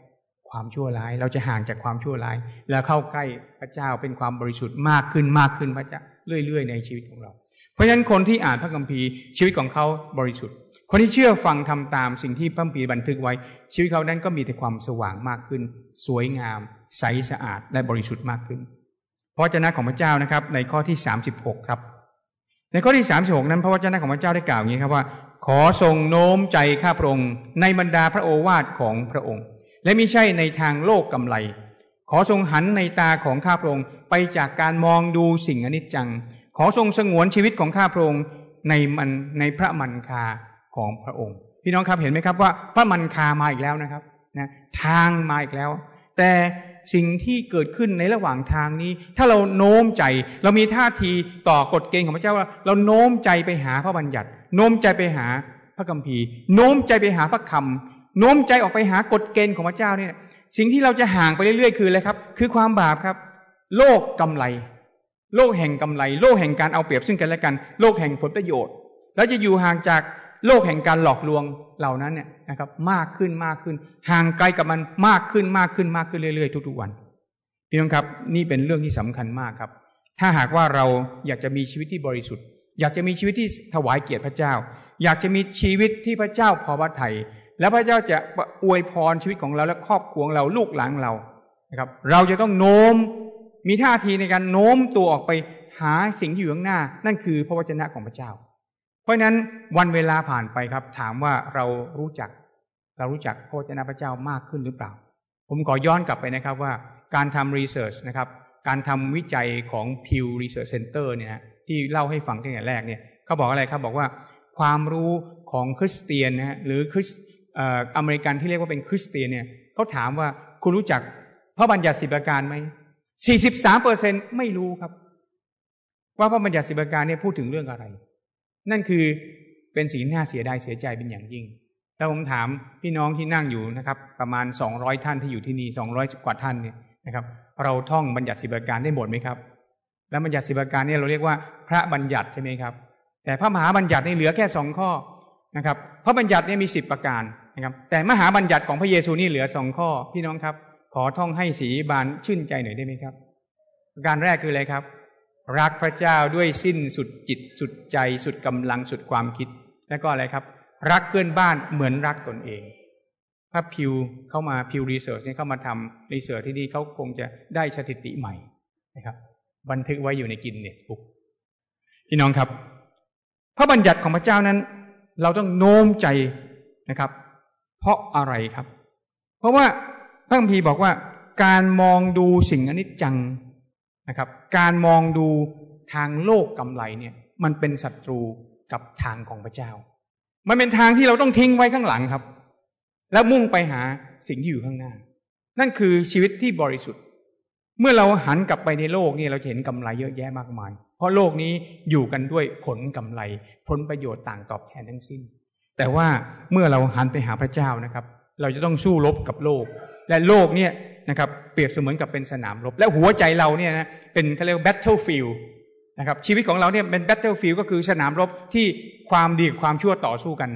ความชั่วร้ายเราจะห่างจากความชั่วร้าย แล้วเข้าใกล้พระเจ้าเป็นความบริสุทธิ์มากขึ้นมากขึ้นพระเจ้าเรื่อย ๆ ในชีวิตของเรา เพราะฉะนั้นคนที่อ่านพระคัมภีร์ชีวิตของเขาบริสุทธิ์ คนที่เชื่อฟังทำตามสิ่งที่พระคัมภีร์บันทึกไว้ ชีวิตเขานั้นก็มีแต่ความสว่างมากขึ้น สวยงาม ใสสะอาดและบริสุทธิ์มากขึ้นพระวจนะของพระเจ้านะครับในข้อที่สามสิบหกครับ ในข้อที่สามสิบหกนั้นพระวจนะของพระเจ้าได้กล่าวอย่างนี้ครับว่า ขอทรงโน้มใจข้าพระองค์ ในบรรดาพระโอวาทของพระองค์ และไม่ใช่ในทางโลกกำไร ขอทรงหันในตาของข้าพระองค์ไปจากการมองดูสิ่งอนิจจัง ขอทรงสงวนชีวิตของข้าพระองค์ในมันในพระมันคาของพระองค์ พี่น้องครับเห็นไหมครับว่าพระมันคามาอีกแล้วนะครับนะทางมาอีกแล้ว แต่สิ่งที่เกิดขึ้นในระหว่างทางนี้ ถ้าเราโน้มใจ เรามีท่าทีต่อกฎเกณฑ์ของพระเจ้าว่า เราโน้มใจไปหาพระบัญญัติ โน้มใจไปหาพระคัมภีร์ โน้มใจไปหาพระคำโน้มใจออกไปหากฎเกณฑ์ของพระเจ้าเนี่ย สิ่งที่เราจะห่างไปเรื่อยๆ คืออะไรครับ คือความบาปครับ โลกกำไร โลกแห่งกำไร โลกแห่งการเอาเปรียบซึ่งกันและกัน โลกแห่งผลประโยชน์ แล้วจะอยู่ห่างจากโลกแห่งการหลอกลวงเหล่านั้นเนี่ยนะครับ มากขึ้นมากขึ้น ห่างไกลกับมันมากขึ้นมากขึ้นมากขึ้นเรื่อยๆ ทุกๆวันพี่น้องครับ นี่เป็นเรื่องที่สำคัญมากครับ ถ้าหากว่าเราอยากจะมีชีวิตที่บริสุทธิ์ อยากจะมีชีวิตที่ถวายเกียรติพระเจ้า อยากจะมีชีวิตที่พระเจ้าพอพระทัยแล้วพระเจ้าจะอวยพรชีวิตของเราและครอบครัวเราลูกหลานเรานะครับ เราจะต้องโน้มมีท่าทีในการโน้มตัวออกไปหาสิ่งที่อยู่ข้างหน้า นั่นคือพระวจนะของพระเจ้า เพราะนั้นวันเวลาผ่านไปครับ ถามว่าเรารู้จัก เรารู้จักพระวจนะพระเจ้ามากขึ้นหรือเปล่า ผมขอย้อนกลับไปนะครับว่าการทำรีเสิร์ชนะครับ การทำวิจัยของ Pew Research Center เนี่ยที่เล่าให้ฟังตั้งแต่แรกเนี่ยเขาบอกอะไรครับบอกว่าความรู้ของคริสเตียนนะฮะหรือคริสอเมริกันที่เรียกว่าเป็นคริสเตียนเนี่ยเขาถามว่าคุณรู้จักพระบัญญัติสิบประการไหมสี่สิบสามเปอร์เซ็นไม่รู้ครับ ว่าพระบัญญัติสิบประการเนี่ยพูดถึงเรื่องอะไร นั่นคือเป็นสิ่งน่าเสียดายเสียใจเป็นอย่างยิ่งถ้าผมถามพี่น้องที่นั่งอยู่นะครับ ประมาณสองร้อยท่านที่อยู่ที่นี่สองร้อยกว่าท่านเนี่ยนะครับ เราท่องบัญญัติสิบประการได้หมดไหมครับ แล้วบัญญัติสิบประการนี่เราเรียกว่าพระบัญญัติใช่ไหมครับ แต่พระมหาบัญญัตินี่เหลือแค่สองข้อนะครับพระบัญญัติเนี่ยมีสิบประการนะครับ แต่มหาบัญญัติของพระเยซูนี่เหลือสองข้อพี่น้องครับ ขอท่องให้สีบานชื่นใจหน่อยได้ไหมครับการแรกคืออะไรครับ รักพระเจ้าด้วยสิ้นสุดจิตสุดใจสุดกำลังสุดความคิด แล้วก็อะไรครับ รักเพื่อนบ้านเหมือนรักตนเอง ถ้า Pew เข้ามา Pew Research เนี่ยเข้ามาทำ research ที่นี่เขาคงจะได้สถิติใหม่นะครับบันทึกไว้อยู่ใน Guinness Book พี่น้องครับ พระบัญญัติของพระเจ้านั้น เราต้องโน้มใจนะครับ เพราะอะไรครับ เพราะว่าพระคัมภีร์บอกว่า การมองดูสิ่งอนิจจังนะครับ การมองดูทางโลกกำไรเนี่ย มันเป็นศัตรูกับทางของพระเจ้า มันเป็นทางที่เราต้องทิ้งไว้ข้างหลังครับ แล้วมุ่งไปหาสิ่งที่อยู่ข้างหน้า นั่นคือชีวิตที่บริสุทธิ์ เมื่อเราหันกลับไปในโลกนี่เราจะเห็นกำไรเยอะแยะมากมาย เพราะโลกนี้อยู่กันด้วยผลกำไร ผลประโยชน์ต่างตอบแทนทั้งสิ้น แต่ว่าเมื่อเราหันไปหาพระเจ้านะครับ เราจะต้องสู้รบกับโลก และโลกเนี่ยนะครับเปรียบเสมือนกับเป็นสนามรบ และหัวใจเราเนี่ยนะเป็นเขาเรียก battlefield นะครับชีวิตของเราเนี่ยเป็น battlefield ก็คือสนามรบที่ความดีกับความชั่วต่อสู้กัน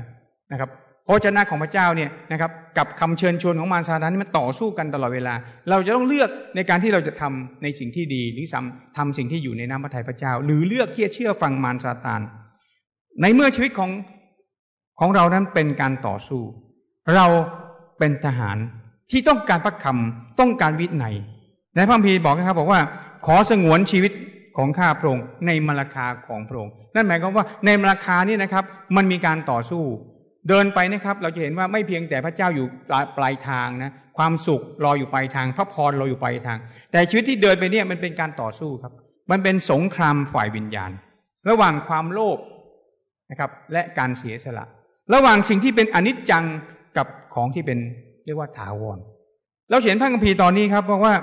นะครับ ระเจ้าของพระเจ้าเนี่ยนะครับกับคำเชิญชวนของมารซาตานนี่มันต่อสู้กันตลอดเวลา เราจะต้องเลือกในการที่เราจะทำในสิ่งที่ดี หรือทำทำสิ่งที่อยู่ในน้ำพระทัยพระเจ้า หรือเลือกที่จะเชื่อฟังมารซาตาน ในเมื่อชีวิตของของเรานั้นเป็นการต่อสู้ เราเป็นทหารที่ต้องการพระคำต้องการวิทย์ไนในพระคัมภีร์บอกนะครับบอกว่าขอสงวนชีวิตของข้าพระองค์ในมรคาของพระองค์นั่นหมายความว่าในมรคานี่นะครับ มันมีการต่อสู้ เดินไปนะครับ เราจะเห็นว่าไม่เพียงแต่พระเจ้าอยู่ปลายทางนะความสุขรออยู่ปลายทาง พระพรรออยู่ปลายทาง แต่ชีวิตที่เดินไปเนี่ยมันเป็นการต่อสู้ครับ มันเป็นสงครามฝ่ายวิญญาณ ระหว่างความโลภนะครับและการเสียสละ ระหว่างสิ่งที่เป็นอนิจจังกับของที่เป็นเรียกว่าถาวรเราเขียนพระคัมภีร์ตอนนี้ครับบอกว่า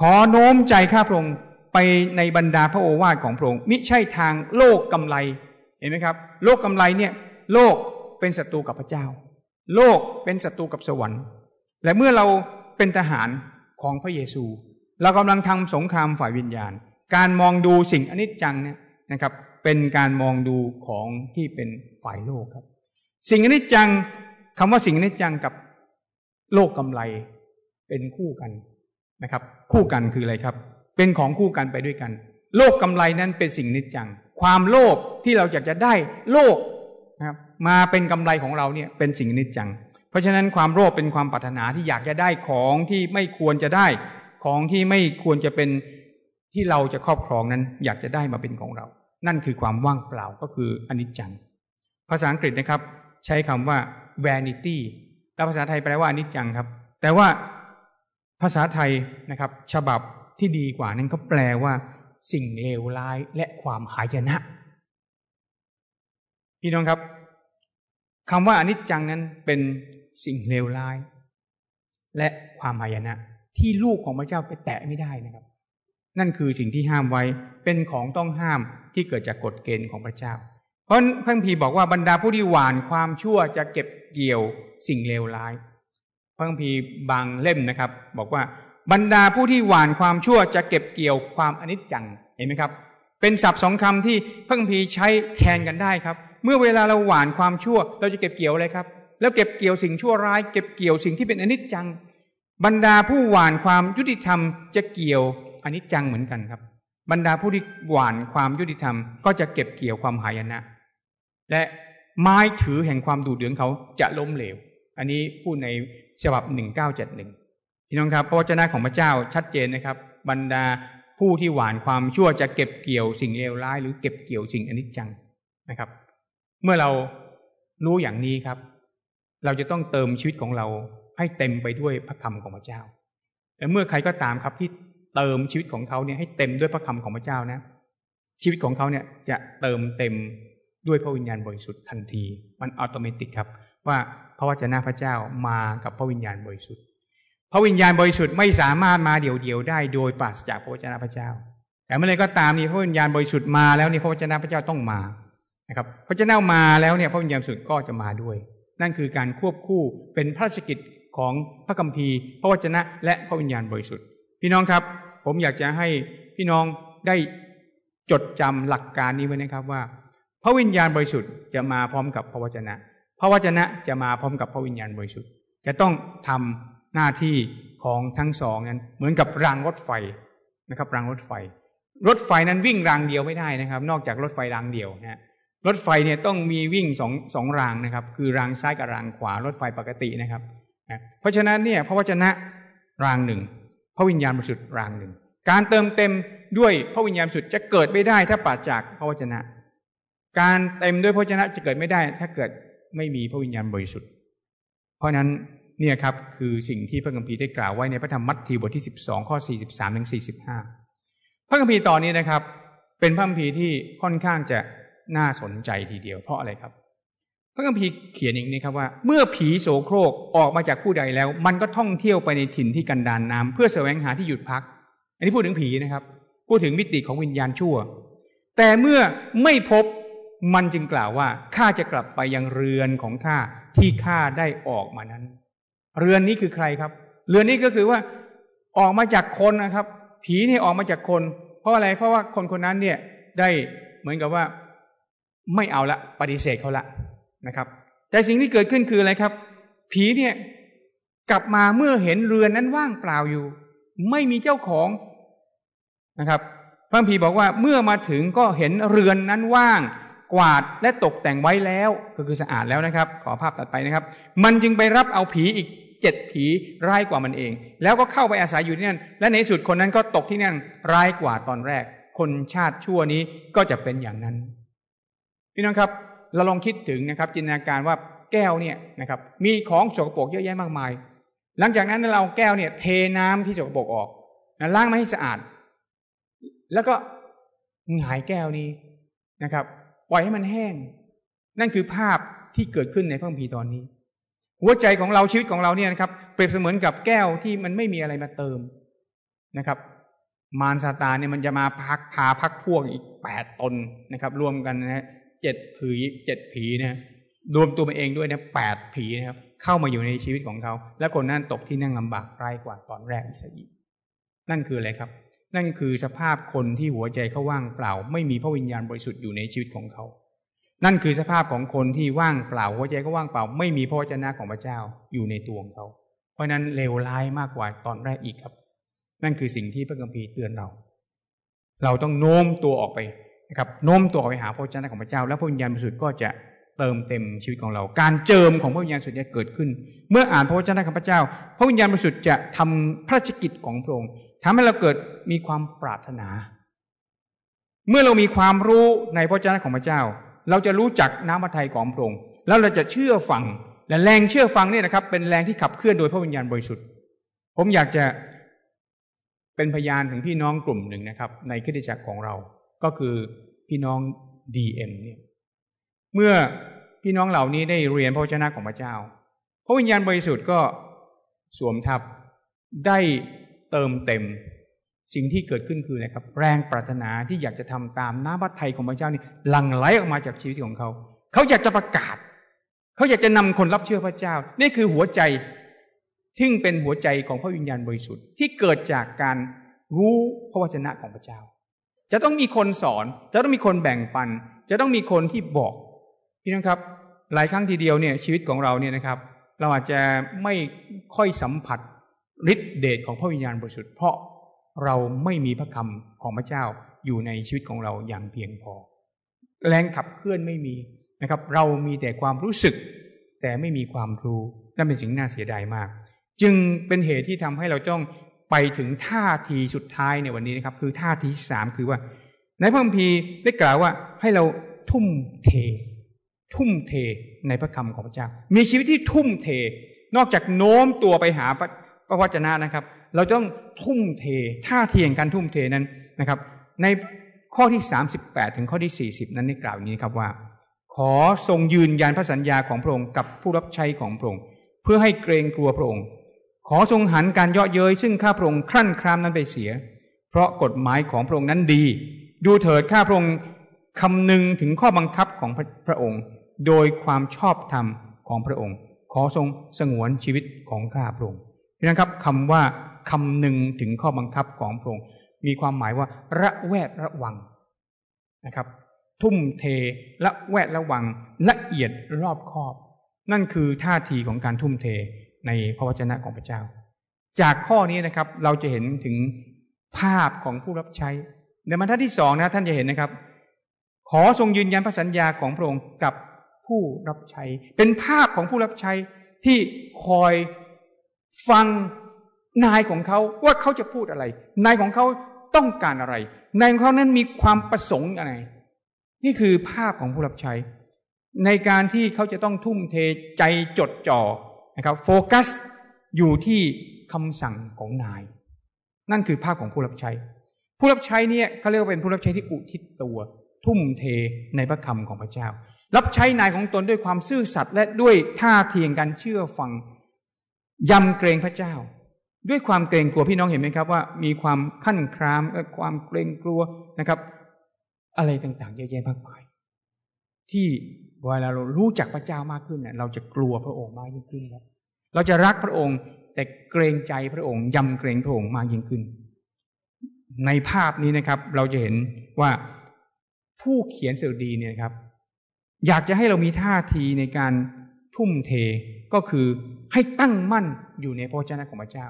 ขอโน้มใจข้าพระองค์ไปในบรรดาพระโอวาทของพระองค์มิใช่ทางโลกกำไรเห็นไหมครับ โลกกำไรเนี่ย โลก เป็นศัตรูกับพระเจ้า โลกเป็นศัตรูกับสวรรค์ และเมื่อเราเป็นทหารของพระเยซู เรากำลังทำสงครามฝ่ายวิญญาณ การมองดูสิ่งอนิจจังเนี่ยนะครับเป็นการมองดูของที่เป็นฝ่ายโลกครับ สิ่งอนิจจังคำว่าสิ่งอนิจจังกับโลกกำไรเป็นคู่กันนะครับ คู่กันคืออะไรครับ เป็นของคู่กันไปด้วยกัน โลกกำไรนั้นเป็นสิ่งนิจจัง ความโลภที่เราอยากจะได้โลกนะครับ มาเป็นกำไรของเราเนี่ยเป็นสิ่งนิจจัง เพราะฉะนั้นความโลภเป็นความปรารถนาที่อยากจะได้ของที่ไม่ควรจะได้ ของที่ไม่ควรจะเป็นที่เราจะครอบครองนั้น อยากจะได้มาเป็นของเรา นั่นคือความว่างเปล่าก็คืออนิจจัง ภาษาอังกฤษนะครับ ใช้คำว่า vanity แล้วภาษาไทยแปลว่าอนิจจังครับ แต่ว่าภาษาไทยนะครับ ฉบับที่ดีกว่านั้นก็แปลว่าสิ่งเลวร้ายและความหายนะ พี่น้องครับ คำว่าอนิจจังนั้นเป็นสิ่งเลวร้าย และความหายนะ ที่ลูกของพระเจ้าไปแตะไม่ได้นะครับ นั่นคือสิ่งที่ห้ามไว้เป็นของต้องห้ามที่เกิดจากกฎเกณฑ์ของพระเจ้า เพราะพระพีบอกว่าบรรดาผู้ที่หวานความชั่วจะเก็บเกี่ยวสิ่งเลวร้ายพระคัมภีบางเล่มนะครับ บอกว่าบรรดาผู้ที่หวานความชั่วจะเก็บเกี่ยวความอนิจจังเห็นไหมครับ เป็นศัพท์สองคำที่พระคัมภีร์ใช้แทนกันได้ครับ เมื่อเวลาเราหว่านความชั่ว เราจะเก็บเกี่ยวอะไรครับ แล้วเก็บเกี่ยวสิ่งชั่วร้าย เก็บเกี่ยวสิ่งที่เป็นอนิจจัง บรรดาผู้หว่านความยุติธรรม จะเกี่ยวอนิจจังเหมือนกันครับ บรรดาผู้ที่หว่านความยุติธรรม ก็จะเก็บเกี่ยวความหายนะ และไม้ถือแห่งความดูดเดืองเขาจะล้มเหลว อันนี้พูดในฉบับหนึ่งเก้าเจ็ดหนึ่งพี่น้องครับพระวจนะของพระเจ้าชัดเจนนะครับ บรรดา ผู้ที่หวานความชั่วจะเก็บเกี่ยวสิ่งเลวร้าย หรือเก็บเกี่ยวสิ่งอนิจจังนะครับ เมื่อเรารู้อย่างนี้ครับ เราจะต้องเติมชีวิตของเราให้เต็มไปด้วยพระคำของพระเจ้าและเมื่อใครก็ตามครับที่เติมชีวิตของเขาเนี่ยให้เต็มด้วยพระคำของพระเจ้านะ ชีวิตของเขาเนี่ยจะเติมเต็มด้วยพระวิญญาณบริสุทธิ์ทันที มันอัตโนมัติครับ ว่าพระวจนะพระเจ้ามากับพระวิญญาณบริสุทธิ์ พระวิญญาณบริสุทธิ์ไม่สามารถมาเดี่ยวๆได้โดยปราศจากพระวจนะพระเจ้า แต่เมื่อไรก็ตามนี่พระวิญญาณบริสุทธิ์มาแล้วนี่พระวจนะพระเจ้าต้องมานะครับพระเจ้ามาแล้วเนี่ยพระวิญญาณบริสุทธิ์ก็จะมาด้วย นั่นคือการควบคู่เป็นพระราชกิจของพระคัมภีร์ พระวจนะ และพระวิญญาณบริสุทธิ์ พี่น้องครับ ผมอยากจะให้พี่น้องได้จดจำหลักการนี้ไว้นะครับว่า พระวิญญาณบริสุทธิ์จะมาพร้อมกับพระวจนะ พระวจนะจะมาพร้อมกับพระวิญญาณบริสุทธิ์ จะต้องทำ หน้าที่ของทั้งสองนั้นเหมือนกับรางรถไฟนะครับ รางรถไฟ รถไฟนั้นวิ่งรางเดียวไม่ได้นะครับ นอกจากรถไฟรางเดียวนะรถไฟเนี่ยต้องมีวิ่งสองสองรางนะครับ คือรางซ้ายกับรางขวารถไฟปกตินะครับเพราะฉะนั้นเนี่ยพระวจนะรางหนึ่งพระวิญญาณบริสุทธิ์รางหนึ่งการเติมเต็มด้วยพระวิญญาณบริสุทธิ์จะเกิดไม่ได้ถ้าปราศจากพระวจนะ การเต็มด้วยพระวจนะจะเกิดไม่ได้ ถ้าเกิดไม่มีพระวิญญาณบริสุทธิ์ เพราะนั้น เนี่ยครับคือสิ่งที่พระคัมภีร์ได้กล่าวไว้ในพระธรรมมัทธิวบทที่ 12 ข้อ 43 ถึง 45 พระคัมภีร์ตอนนี้นะครับ เป็นพระคัมภีร์ที่ค่อนข้างจะน่าสนใจทีเดียวเพราะอะไรครับ พระคัมภีร์เขียนอย่างนี้ครับว่า เมื่อผีโสโครกออกมาจากผู้ใดแล้ว มันก็ท่องเที่ยวไปในถิ่นที่กันดานน้ำเพื่อแสวงหาที่หยุดพัก อันนี้พูดถึงผีนะครับ พูดถึงมิติของวิญญาณชั่ว แต่เมื่อไม่พบมันจึงกล่าวว่าข้าจะกลับไปยังเรือนของข้าที่ข้าได้ออกมานั้น เรือนนี้คือใครครับ เรือนนี้ก็คือว่าออกมาจากคนนะครับ ผีนี่ออกมาจากคน เพราะอะไรเพราะว่าคนคนนั้นเนี่ยได้เหมือนกับว่าไม่เอาละปฏิเสธเขาละนะครับ แต่สิ่งที่เกิดขึ้นคืออะไรครับ ผีเนี่ยกลับมาเมื่อเห็นเรือนนั้นว่างเปล่าอยู่ ไม่มีเจ้าของนะครับพระผีบอกว่าเมื่อมาถึงก็เห็นเรือนนั้นว่าง กวาดและตกแต่งไว้แล้ว ก็คือสะอาดแล้วนะครับ ขอภาพตัดไปนะครับ มันจึงไปรับเอาผีอีก เจ็ดผีร้ายกว่ามันเอง แล้วก็เข้าไปอาศัยอยู่ที่นั่น และในสุดคนนั้นก็ตกที่นั่นร้ายกว่าตอนแรก คนชาติชั่วนี้ก็จะเป็นอย่างนั้น พี่น้องครับ เราลองคิดถึงนะครับ จินตนาการว่าแก้วเนี่ยนะครับ มีของสกปรกเยอะแยะมากมาย หลังจากนั้นเราแก้วเนี่ย เทน้ำที่สกปรกออกล้างมาให้สะอาด แล้วก็หงายแก้วนี้นะครับ ปล่อยให้มันแห้ง นั่นคือภาพที่เกิดขึ้นในพระคัมภีร์ตอนนี้ หัวใจของเราชีวิตของเราเนี่ยนะครับ เปรียบเสมือนกับแก้วที่มันไม่มีอะไรมาเติมนะครับ มารซาตานเนี่ยมันจะมาพักพาพักพวกอีกแปดตนนะครับ รวมกันนะเจ็ดผีเจ็ดผีนะรวมตัวมาเองด้วยนะแปดผีนะครับ เข้ามาอยู่ในชีวิตของเขา แล้วคนนั้นตกที่นั่งลำบากไร้กว่าตอนแรกอีกสักอีกนั่นคืออะไรครับ นั่นคือสภาพคนที่หัวใจเขาว่างเปล่า ไม่มีพระวิญญาณบริสุทธิ์อยู่ในชีวิตของเขา นั่นคือสภาพของคนที่ว่างเปล่าหัวใจก็ว่างเปล่า ไม่มีพระวจนะของพระเจ้าอยู่ในตัวของเขา เพราะนั้นเลวร้ายมากกว่าตอนแรกอีกครับ นั่นคือสิ่งที่พระคัมภีร์เตือนเรา เราต้องโน้มตัวออกไปนะครับโน้มตัวออกไปหาพระวจนะของพระเจ้า แล้วพระวิญญาณบริสุทธิ์ก็จะเติมเต็มชีวิตของเรา การเจิมของพระวิญญาณบริสุทธิ์จะเกิดขึ้น เมื่ออ่านพระวจนะของพระเจ้า พระวิญญาณบริสุทธิ์จะทำพระราชกิจของพระองค์ทำให้เราเกิดมีความปรารถนา เมื่อเรามีความรู้ในพระวจนะของพระเจ้า เราจะรู้จักน้ำพระทัยของพระองค์แล้วเราจะเชื่อฟังและแรงเชื่อฟังนี่นะครับ เป็นแรงที่ขับเคลื่อนโดยพระวิญญาณบริสุทธิ์ ผมอยากจะเป็นพยานถึงพี่น้องกลุ่มหนึ่งนะครับ ในคริสตจักรของเรา ก็คือพี่น้องดีเอ็มเนี่ยเมื่อพี่น้องเหล่านี้ได้เรียนพระวจนะของพระเจ้า พระวิญญาณบริสุทธิ์ก็สวมทับได้เติมเต็ม สิ่งที่เกิดขึ้นคือนะครับ แรงปรารถนาที่อยากจะทำตามน้ำพระทัยของพระเจ้านี่หลั่งไหลออกมาจากชีวิตของเขา เขาอยากจะประกาศ เขาอยากจะนำคนรับเชื่อพระเจ้า นี่คือหัวใจที่เป็นหัวใจของพระวิญญาณบริสุทธิ์ที่เกิดจากการรู้พระวจนะของพระเจ้า จะต้องมีคนสอน จะต้องมีคนแบ่งปัน จะต้องมีคนที่บอกพี่น้องครับ หลายครั้งทีเดียวเนี่ยชีวิตของเราเนี่ยนะครับ เราอาจจะไม่ค่อยสัมผัสฤทธิเดชของพระวิญญาณบริสุทธิ์เพราะ เราไม่มีพระคำของพระเจ้าอยู่ในชีวิตของเราอย่างเพียงพอ แรงขับเคลื่อนไม่มีนะครับ เรามีแต่ความรู้สึก แต่ไม่มีความรู้นั่นเป็นสิ่งน่าเสียดายมาก จึงเป็นเหตุที่ทำให้เราต้องไปถึงท่าทีสุดท้ายในวันนี้นะครับ คือท่าทีสามคือว่าในพระคัมภีร์ได้กล่าวว่าให้เราทุ่มเท ทุ่มเทในพระคำของพระเจ้า มีชีวิตที่ทุ่มเท นอกจากโน้มตัวไปหาพ ระวจนะนะครับ เราต้องทุ่มเทท่าเทีแห่งการทุ่มเทนั้นนะครับ ในข้อที่ 38 ถึงข้อที่ 40 นั้นได้กล่าวอย่างนี้ครับว่า ขอทรงยืนยันพระสัญญาของพระองค์กับผู้รับใช้ของพระองค์เพื่อให้เกรงกลัวพระองค์ ขอทรงหันการเยาะเย้ยซึ่งข้าพระองค์ครั่นครามนั้นไปเสีย เพราะกฎหมายของพระองค์นั้นดี ดูเถิดข้าพระองค์คำนึงถึงข้อบังคับของพระองค์ โดยความชอบธรรมของพระองค์ ขอทรงสงวนชีวิตของข้าพระองค์ นะครับคำว่าคำนึงถึงข้อบังคับของพระองค์มีความหมายว่า ระแวดระวังนะครับ ทุ่มเทละแวดระวังละเอียดรอบคอบ นั่นคือท่าทีของการทุ่มเทในพระวจนะของพระเจ้า จากข้อนี้นะครับเราจะเห็นถึงภาพของผู้รับใช้ ในบรรทัดที่สองนะท่านจะเห็นนะครับ ขอทรงยืนยันพระสัญญาของพระองค์กับผู้รับใช้ เป็นภาพของผู้รับใช้ที่คอย ฟังนายของเขาว่าเขาจะพูดอะไร นายของเขาต้องการอะไร นายของเขานั้นมีความประสงค์อะไร นี่คือภาพของผู้รับใช้ ในการที่เขาจะต้องทุ่มเทใจจดจ่อนะครับ โฟกัสอยู่ที่คำสั่งของนาย นั่นคือภาพของผู้รับใช้ ผู้รับใช้เนี่ยเขาเรียกว่าเป็นผู้รับใช้ที่อุทิศตัว ทุ่มเทในพระคำของพระเจ้า รับใช้นายของตนด้วยความซื่อสัตย์และด้วยท่าทียงการเชื่อฟัง ยำเกรงพระเจ้า ด้วยความเกรงกลัวพี่น้องเห็นไหมครับว่า มีความขั้นครามและความเกรงกลัวนะครับ อะไรต่างๆเยอะแยะมากมาย ที่เวลาเรารู้จักพระเจ้ามากขึ้นเนี่ยเราจะกลัวพระองค์มากยิ่งขึ้นครับ เราจะรักพระองค์แต่เกรงใจพระองค์ยำเกรงพระองค์มากยิ่งขึ้น ในภาพนี้นะครับ เราจะเห็นว่าผู้เขียนสดุดีเนี่ยครับ อยากจะให้เรามีท่าทีในการ ทุ่มเทก็คือให้ตั้งมั่นอยู่ในพระเจ้าของพระเจ้า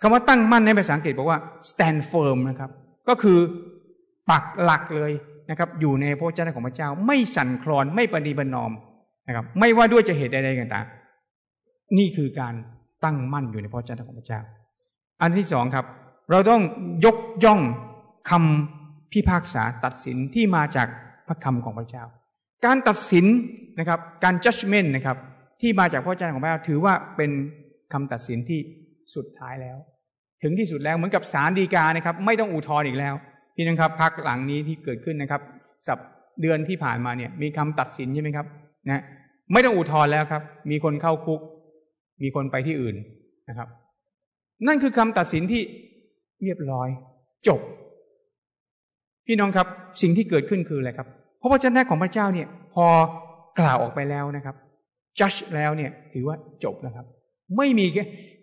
คำว่าตั้งมั่นในภาษาอังกฤษบอกว่า stand firm นะครับ ก็คือปักหลักเลยนะครับ อยู่ในพระเจ้าของพระเจ้า ไม่สั่นคลอนไม่ปฏิบัตินอมนะครับ ไม่ว่าด้วยจะเหตุใดๆกันต่างนี่คือการตั้งมั่นอยู่ในพระเจ้าของพระเจ้า อันที่สองครับ เราต้องยกย่องคำพิพากษาตัดสินที่มาจากพระคำของพระเจ้า การตัดสินนะครับ การ judgment นะครับ ที่มาจากพระเจ้าของพระเจ้าถือว่าเป็นคำตัดสินที่สุดท้ายแล้ว ถึงที่สุดแล้วเหมือนกับสารดีกานะครับ ไม่ต้องอุทธรณ์อีกแล้วพี่น้องครับพักหลังนี้ที่เกิดขึ้นนะครับ สับเดือนที่ผ่านมาเนี่ย มีคำตัดสินใช่ไหมครับนะไม่ต้องอุทธรณ์แล้วครับ มีคนเข้าคุก มีคนไปที่อื่นนะครับ นั่นคือคำตัดสินที่เรียบร้อย จบ พี่น้องครับสิ่งที่เกิดขึ้นคืออะไรครับเพราะว่าเจ้าหน้าของพระเจ้าเนี่ย พอกล่าวออกไปแล้วนะครับ judge แล้วเนี่ยถือว่าจบแล้วครับ ไม่มี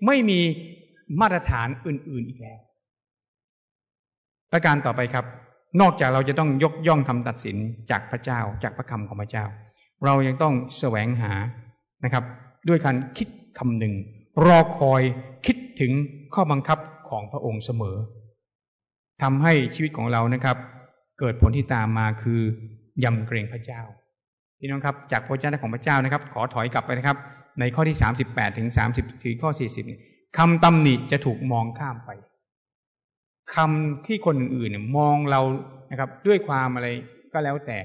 ไม่มีมาตรฐานอื่น ๆอีกแล้ว ประการต่อไปครับ นอกจากเราจะต้องยกย่องคำตัดสินจากพระเจ้าจากพระคำของพระเจ้า เรายังต้องแสวงหานะครับ ด้วยการคิดคำหนึ่ง รอคอยคิดถึงข้อบังคับของพระองค์เสมอทำให้ชีวิตของเรานะครับ เกิดผลที่ตามมาคือยำเกรงพระเจ้า พี่น้องครับจากพระเจ้าของพระเจ้านะครับ ขอถอยกลับไปนะครับ ในข้อที่38ถึง30ถึงข้อ40คำตำหนิจะถูกมองข้ามไปคำที่คนอื่นมองเรานะครับ ด้วยความอะไรก็แล้วแต่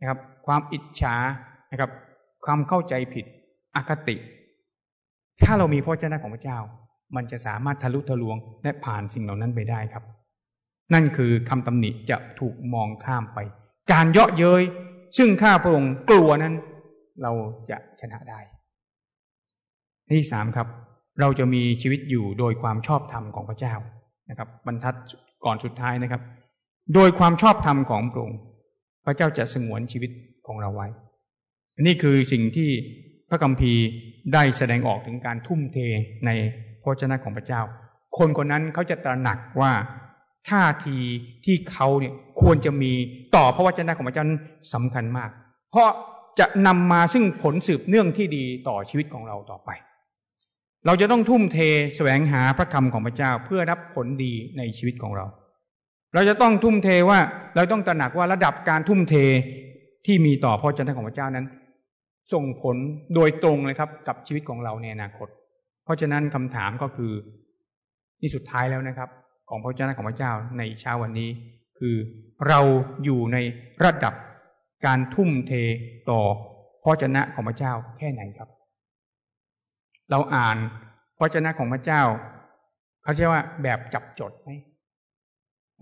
นะครับ ความอิจฉานะครับ ความเข้าใจผิดอคติ ถ้าเรามีพระเจ้าของพระเจ้า มันจะสามารถทะลุทะลวงและผ่านสิ่งเหล่านั้นไปได้ครับ นั่นคือคำตำหนิจะถูกมองข้ามไป การเยาะเย้ย ซึ่งข้าพระองค์กลัวนั้น เราจะชนะได้ ที่สามครับ เราจะมีชีวิตอยู่โดยความชอบธรรมของพระเจ้านะครับ บรรทัดก่อนสุดท้ายนะครับ โดยความชอบธรรมของพระองค์พระเจ้าจะสงวนชีวิตของเราไว้ นี่คือสิ่งที่พระคัมภีร์ได้แสดงออกถึงการทุ่มเทในพระเจ้าของพระเจ้า คนคนนั้นเขาจะตระหนักว่า ท่าทีที่เขาเนี่ยควรจะมีต่อพระวจนะของพระเจ้าสำคัญมาก เพราะจะนำมาซึ่งผลสืบเนื่องที่ดีต่อชีวิตของเราต่อไป เราจะต้องทุ่มเทแสวงหาพระคำของพระเจ้าเพื่อรับผลดีในชีวิตของเรา เราจะต้องทุ่มเทว่าเราต้องตระหนักว่าระดับการทุ่มเทที่มีต่อพระเจ้าของพระเจ้านั้น ส่งผลโดยตรงเลยครับกับชีวิตของเราในอนาคต เพราะฉะนั้นคำถามก็คือนี่สุดท้ายแล้วนะครับ ของพระเจ้าของพระเจ้าในเช้าวันนี้ คือเราอยู่ในระดับการทุ่มเทต่อพระเจ้าของพระเจ้าแค่ไหนครับ เราอ่านพระเจ้าของพระเจ้าเขาเรียกว่าแบบจับจดไหม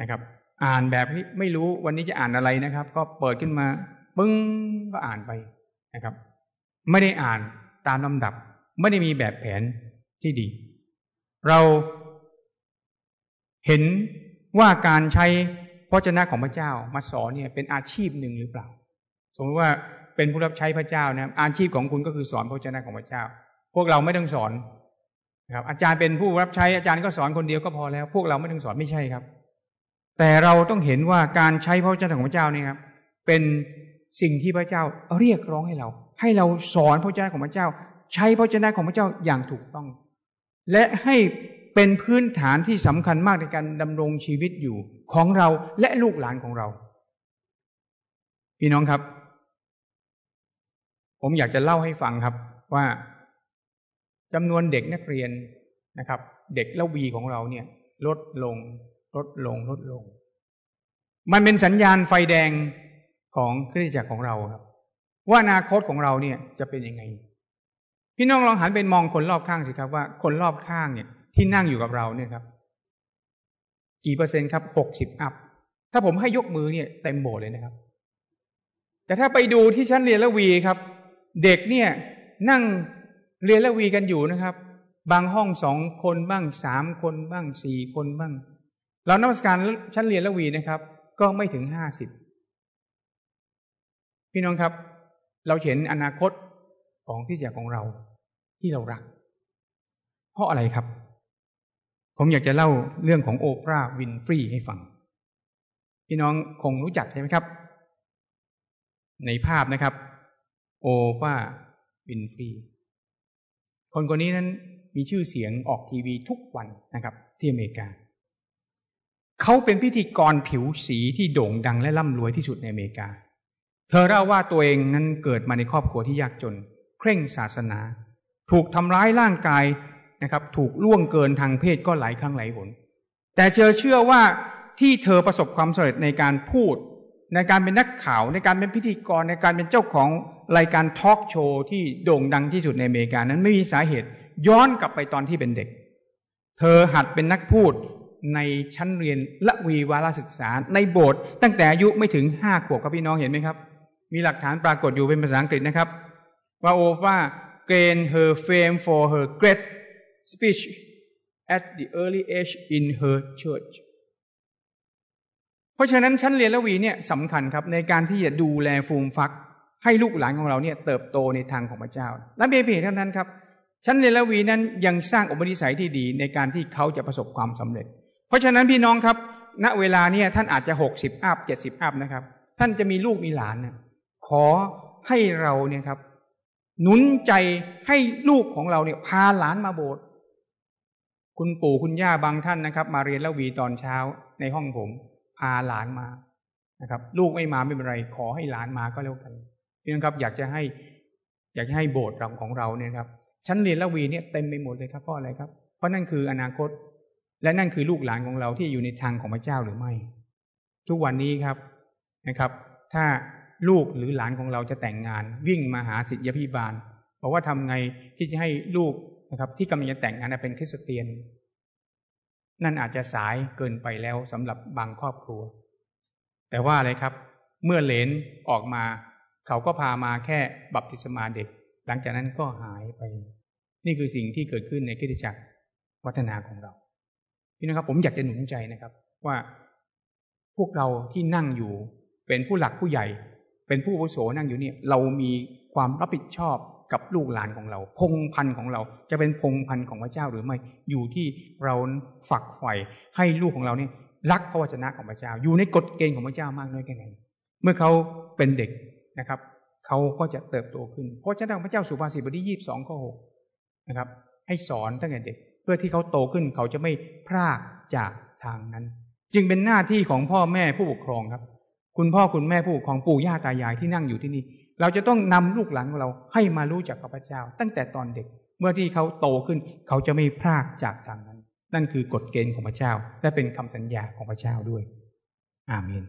นะครับ อ่านแบบที่ไม่รู้วันนี้จะอ่านอะไรนะครับ ก็เปิดขึ้นมาปึ้งก็อ่านไปนะครับ ไม่ได้อ่านตามลำดับ ไม่ได้มีแบบแผนที่ดี เรา เห็นว่าการใช้พระเจ้าของพระเจ้ามาสอนเนี่ยเป็นอาชีพหนึ่งหรือเปล่า สมมติว่าเป็นผู้รับใช้พระเจ้านะอาชีพของคุณก็คือสอนพระเจ้าของพระเจ้า พวกเราไม่ต้องสอนนะครับอาจารย์เป็นผู้รับใช้อาจารย์ก็สอนคนเดียวก็พอแล้ว พวกเราไม่ต้องสอนไม่ใช่ครับ แต่เราต้องเห็นว่าการใช้พระเจ้าของพระเจ้าเนี่ยครับเป็นสิ่งที่พระเจ้าเรียกร้องให้เรา ให้เราสอนพระเจ้าของพระเจ้า ใช้พระเจ้าของพระเจ้าอย่างถูกต้อง และให้ เป็นพื้นฐานที่สำคัญมากในการดำรงชีวิตอยู่ของเราและลูกหลานของเรา พี่น้องครับ ผมอยากจะเล่าให้ฟังครับว่าจำนวนเด็กนักเรียนนะครับ เด็กละวีของเราเนี่ย ลดลง ลดลง ลดลง มันเป็นสัญญาณไฟแดงของคริสตจักรของเราครับ ว่าอนาคตของเราเนี่ยจะเป็นยังไง พี่น้องลองหันไปมองคนรอบข้างสิครับว่า คนรอบข้างเนี่ย ที่นั่งอยู่กับเราเนี่ยครับ กี่เปอร์เซ็นต์ครับหกสิบอัพ ถ้าผมให้ยกมือเนี่ยเต็มโบสเลยนะครับ แต่ถ้าไปดูที่ชั้นเรียนละวีครับ เด็กเนี่ยนั่งเรียนละวีกันอยู่นะครับ บางห้องสองคนบ้างสามคนบ้างสี่คนบ้าง เรานักวิชาการชั้นเรียนละวีนะครับ ก็ไม่ถึงห้าสิบพี่น้องครับ เราเห็นอนาคตของที่จะของเราที่เรารัก เพราะอะไรครับ ผมอยากจะเล่าเรื่องของโอปราห์วินฟรีให้ฟัง พี่น้องคงรู้จักใช่ไหมครับ ในภาพนะครับ โอปราห์วินฟรีคนคนนี้นั้นมีชื่อเสียงออกทีวีทุกวันนะครับ ที่อเมริกา เขาเป็นพิธีกรผิวสีที่โด่งดังและร่ำรวยที่สุดในอเมริกา เธอเล่าว่าตัวเองนั้นเกิดมาในครอบครัวที่ยากจน เคร่งศาสนา ถูกทำร้ายร่างกาย นะครับถูกล่วงเกินทางเพศก็หลายครั้งหลายหน แต่เธอเชื่อว่าที่เธอประสบความสำเร็จในการพูด ในการเป็นนักข่าวในการเป็นพิธีกรในการเป็นเจ้าของรายการทอล์กโชว์ที่โด่งดังที่สุดในอเมริกานั้นไม่มีสาเหตุย้อนกลับไปตอนที่เป็นเด็ก เธอหัดเป็นนักพูดในชั้นเรียนละวีวารศึกษาในโบสถ์ตั้งแต่อายุไม่ถึงห้าขวบครับพี่น้องเห็นไหมครับ มีหลักฐานปรากฏอยู่เป็นภาษาอังกฤษนะครับว่าโอว่า gain her fame for her great speech at the early age in her church เพราะฉะนั้นชั้นเรียนละวีเนี่ยสำคัญครับในการที่จะดูแลฟูมฟัก ให้ลูกหลานของเราเนี่ยเติบโตในทางของพระเจ้า และเบเบเท่านั้นครับชั้นเรียนละวีนั้นยังสร้างอุปนิสัยที่ดีในการที่เขาจะประสบความสำเร็จ เพราะฉะนั้นพี่น้องครับ ณเวลาเนี่ยท่านอาจจะหกสิบอัพเจ็ดสิบอัพนะครับ ท่านจะมีลูกมีหลานนะขอให้เราเนี่ยครับหนุนใจให้ลูกของเราเนี่ยพาหลานมาโบสถ์ คุณปู่คุณย่าบางท่านนะครับ มาเรียนละวีตอนเช้าในห้องผม พาหลานมานะครับ ลูกไม่มาไม่เป็นไร ขอให้หลานมาก็แล้วกันพี่น้องครับอยากจะให้ อยากจะให้โบสถ์เราของเราเนี่ยครับชั้นเรียนละวีเนี่ยเต็มไปหมดเลยครับเพราะอะไรครับ เพราะนั่นคืออนาคต และนั่นคือลูกหลานของเราที่อยู่ในทางของพระเจ้าหรือไม่ ทุกวันนี้ครับนะครับ ถ้าลูกหรือหลานของเราจะแต่งงาน วิ่งมาหาสิทธิพิบาลบอกว่าทำไงที่จะให้ลูก นะครับที่กำลังจะแต่งงานเป็นคริสเตียน นั่นอาจจะสายเกินไปแล้วสำหรับบางครอบครัว แต่ว่าอะไรครับ เมื่อเลนออกมา เขาก็พามาแค่บัพติศมาเด็ก หลังจากนั้นก็หายไป นี่คือสิ่งที่เกิดขึ้นในคริสตจักรวัฒนาของเราพี่นะครับผมอยากจะหนุนใจนะครับว่าพวกเราที่นั่งอยู่เป็นผู้หลักผู้ใหญ่ เป็นผู้วุโสนั่งอยู่เนี่ยเรามีความรับผิดชอบ กับลูกหลานของเรา พงพันธ์ของเราจะเป็นพงพันธ์ของพระเจ้าหรือไม่อยู่ที่เราฝักใฝ่ให้ลูกของเราเนี่ยรักพระวจนะของพระเจ้า อยู่ในกฎเกณฑ์ของพระเจ้ามากน้อยแค่ไหนเมื่อเขาเป็นเด็กนะครับ เขาก็จะเติบโตขึ้น เพราะฉะนั้นพระเจ้าสุภาษิตบทที่ยี่สิบสองข้อหกนะครับ ให้สอนตั้งแต่เด็ก เพื่อที่เขาโตขึ้นเขาจะไม่พลากจากทางนั้น จึงเป็นหน้าที่ของพ่อแม่ผู้ปกครองครับ คุณพ่อคุณแม่ผู้ปกครองปู่ย่าตายายที่นั่งอยู่ที่นี่ เราจะต้องนำลูกหลานของเราให้มารู้จักพระเจ้า ตั้งแต่ตอนเด็กเมื่อที่เขาโตขึ้นเขาจะไม่พลากจากทางนั้น นั่นคือกฎเกณฑ์ของพระเจ้า และเป็นคำสัญญาของพระเจ้าด้วย อาเมน